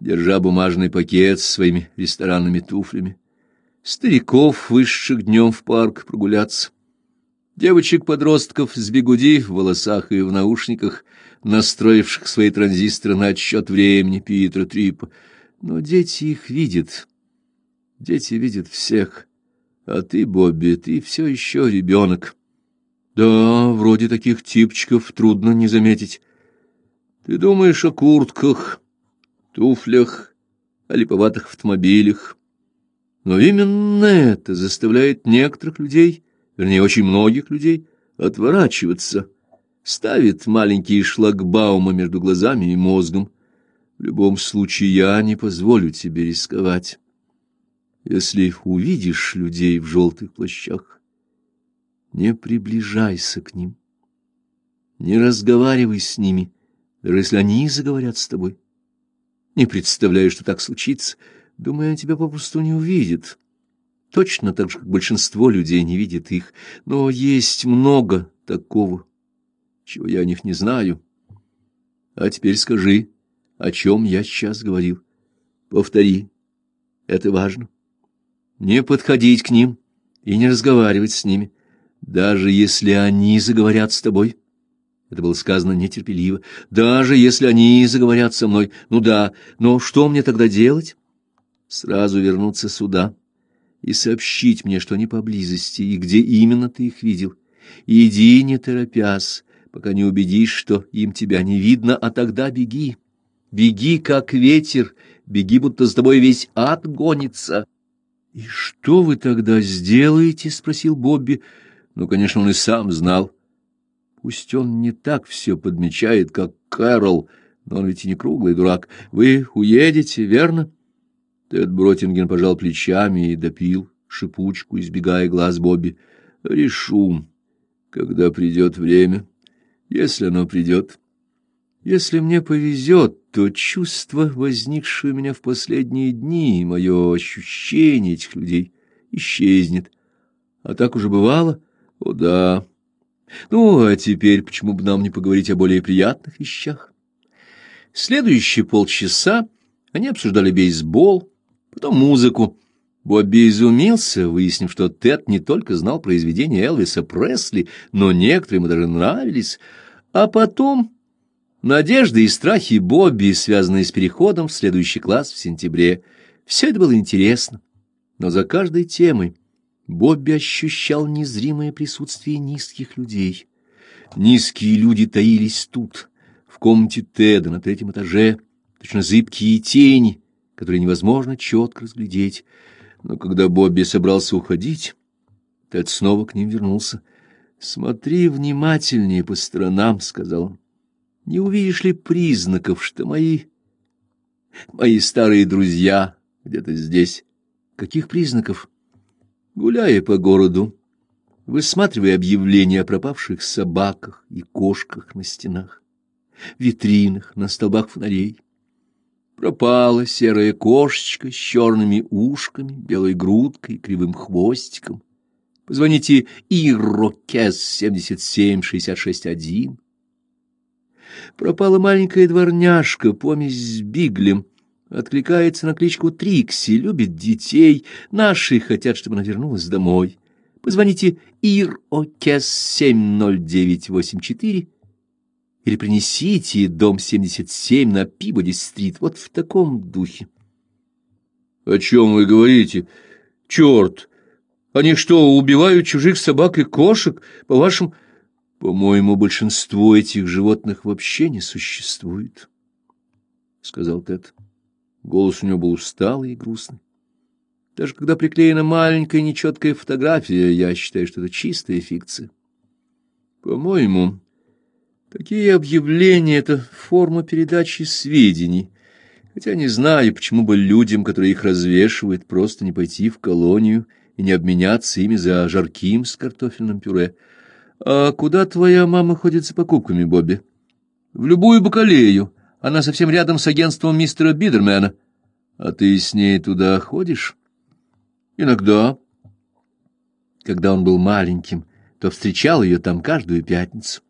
держа бумажный пакет с своими ресторанными туфлями, стариков, вышедших днем в парк прогуляться, девочек-подростков с бегуди в волосах и в наушниках, настроивших свои транзисторы на отсчет времени Питера Трипа. Но дети их видят, дети видят всех, а ты, Бобби, ты все еще ребенок. Да, вроде таких типчиков трудно не заметить. Ты думаешь о куртках, туфлях, о липоватых автомобилях. Но именно это заставляет некоторых людей, вернее, очень многих людей, отворачиваться, ставит маленькие шлагбаумы между глазами и мозгом. В любом случае я не позволю тебе рисковать. Если увидишь людей в желтых плащах, не приближайся к ним. Не разговаривай с ними, даже если они заговорят с тобой. Не представляю, что так случится. Думаю, они тебя попросту не увидят. Точно так же, как большинство людей не видит их. Но есть много такого, чего я о них не знаю. А теперь скажи, о чем я сейчас говорил. Повтори. Это важно. Не подходить к ним и не разговаривать с ними. Даже если они заговорят с тобой, это было сказано нетерпеливо, даже если они заговорят со мной, ну да, но что мне тогда делать? Сразу вернуться сюда и сообщить мне, что они поблизости и где именно ты их видел. Иди, не торопясь, пока не убедишь, что им тебя не видно, а тогда беги. Беги, как ветер, беги, будто с тобой весь ад гонится. — И что вы тогда сделаете? — спросил Бобби. Ну, конечно, он и сам знал. Пусть он не так все подмечает, как Кэрол, но он ведь и не круглый дурак. Вы уедете, верно? Тед Бротинген пожал плечами и допил шипучку, избегая глаз Бобби. Решу, когда придет время, если оно придет. Если мне повезет, то чувство, возникшее у меня в последние дни, мое ощущение этих людей исчезнет. А так уже бывало — о, да. Ну, а теперь почему бы нам не поговорить о более приятных вещах? Следующие полчаса они обсуждали бейсбол, потом музыку. Бобби изумился, выяснив, что Тед не только знал произведения Элвиса Пресли, но некоторые ему даже нравились. А потом надежды и страхи Бобби, связанные с переходом в следующий класс в сентябре. Все это было интересно, но за каждой темой Бобби ощущал незримое присутствие низких людей. Низкие люди таились тут, в комнате Теда на третьем этаже, точно зыбкие тени, которые невозможно четко разглядеть. Но когда Бобби собрался уходить,
Тед снова к ним вернулся. «Смотри внимательнее по сторонам», — сказал он. «Не увидишь ли признаков, что мои... мои старые друзья где-то здесь?» «Каких признаков?» «Гуляя по городу, высматривая объявления о пропавших собаках и кошках на стенах, витринах, на столбах фонарей. Пропала серая кошечка с черными ушками, белой грудкой кривым хвостиком. Позвоните Ирокес 77661. Пропала маленькая дворняжка, помесь с Биглем, откликается на кличку Трикси, любит детей, наши хотят, чтобы она вернулась домой. Позвоните Ирокес 70984 или принесите дом 77 на Пибоди-стрит, вот в таком духе. — О чем вы говорите? Черт! Они что, убивают чужих собак и кошек? По-вашему... По-моему, большинство этих животных вообще не существует, — сказал Тед. Голос у него был усталый и грустный. Даже когда приклеена маленькая нечеткая фотография, я считаю, что это чистая фикция. По-моему, Такие объявления — это форма передачи сведений, хотя не знаю, почему бы людям, которые их развешивают, просто не пойти в колонию и не обменяться ими за жарким с картофельным пюре. А куда твоя мама ходит за покупками, Бобби? В любую бакалею. Она совсем рядом с агентством мистера Бидермена. А ты с ней туда ходишь? Иногда. Когда он был маленьким, то встречал ее там каждую пятницу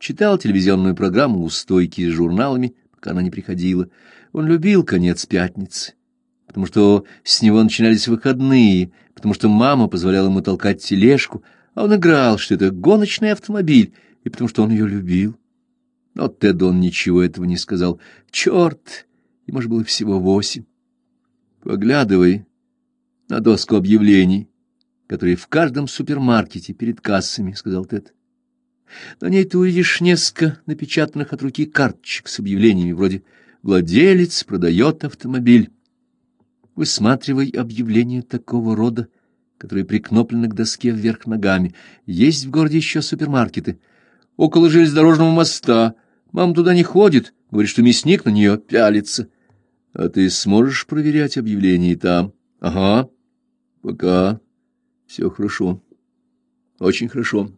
читал телевизионную программу у стойки с журналами, пока она не приходила. Он любил конец пятницы, потому что с него начинались выходные, потому что мама позволяла ему толкать тележку, а он играл, что это гоночный автомобиль, и потому что он ее любил. Но Тед он ничего этого не сказал. Черт! Ему же было всего восемь. Поглядывай на доску объявлений, которые в каждом супермаркете перед кассами, — сказал Тед. На ней ты увидишь несколько напечатанных от руки карточек с объявлениями вроде «Владелец продает автомобиль». Высматривай объявления такого рода, которые прикноплены к доске вверх ногами. Есть в городе еще супермаркеты. Около железнодорожного моста. Мама туда не ходит, говорит, что мясник на нее пялится. А ты сможешь проверять объявления там? Ага. Пока. Все хорошо. Очень хорошо.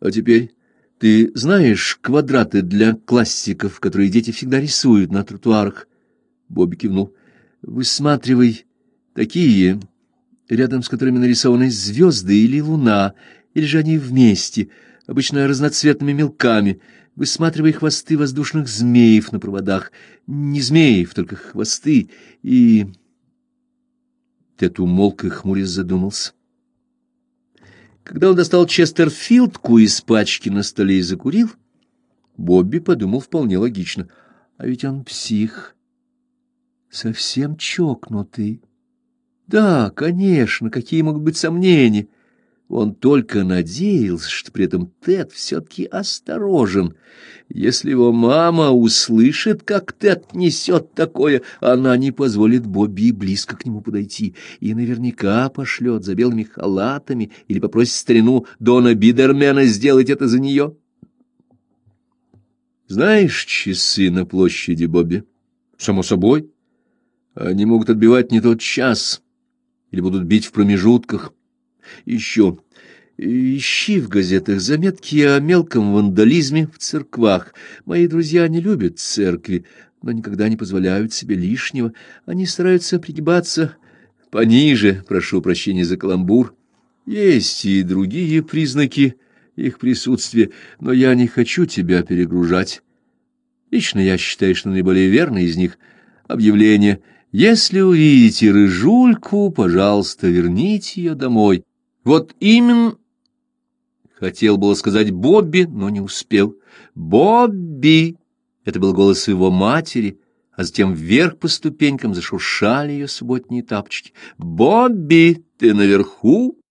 А теперь ты знаешь квадраты для классиков, которые дети всегда рисуют на тротуарах? Бобби кивнул. Высматривай такие, рядом с которыми нарисованы звезды или луна, или же они вместе, обычно разноцветными мелками. Высматривай хвосты воздушных змеев на проводах. Не змеев, только хвосты. И... Тед умолк и хмурясь задумался. Когда он достал Честерфилдку из пачки на столе и закурил, Бобби подумал вполне логично. А ведь он псих. Совсем чокнутый. Да, конечно, какие могут быть сомнения? Он только надеялся, что при этом Тед все-таки осторожен. Если его мама услышит, как Тед несет такое, она не позволит Бобби близко к нему подойти и наверняка пошлет за белыми халатами или попросит старину Дона Бидермена сделать это за нее. Знаешь часы на площади, Бобби? Само собой. Они могут отбивать не тот час или будут бить в промежутках. Еще ищи в газетах заметки о мелком вандализме в церквах. Мои друзья не любят церкви, но никогда не позволяют себе лишнего. Они стараются пригибаться пониже, прошу прощения за каламбур. Есть и другие признаки их присутствия, но я не хочу тебя перегружать. Лично я считаю, что наиболее верное из них — объявление «Если увидите рыжульку, пожалуйста, верните ее домой». Вот именно... Хотел было сказать Бобби, но не успел. «Бобби!» — это был голос его матери, а затем вверх по ступенькам зашуршали ее субботние тапочки. «Бобби, ты наверху?»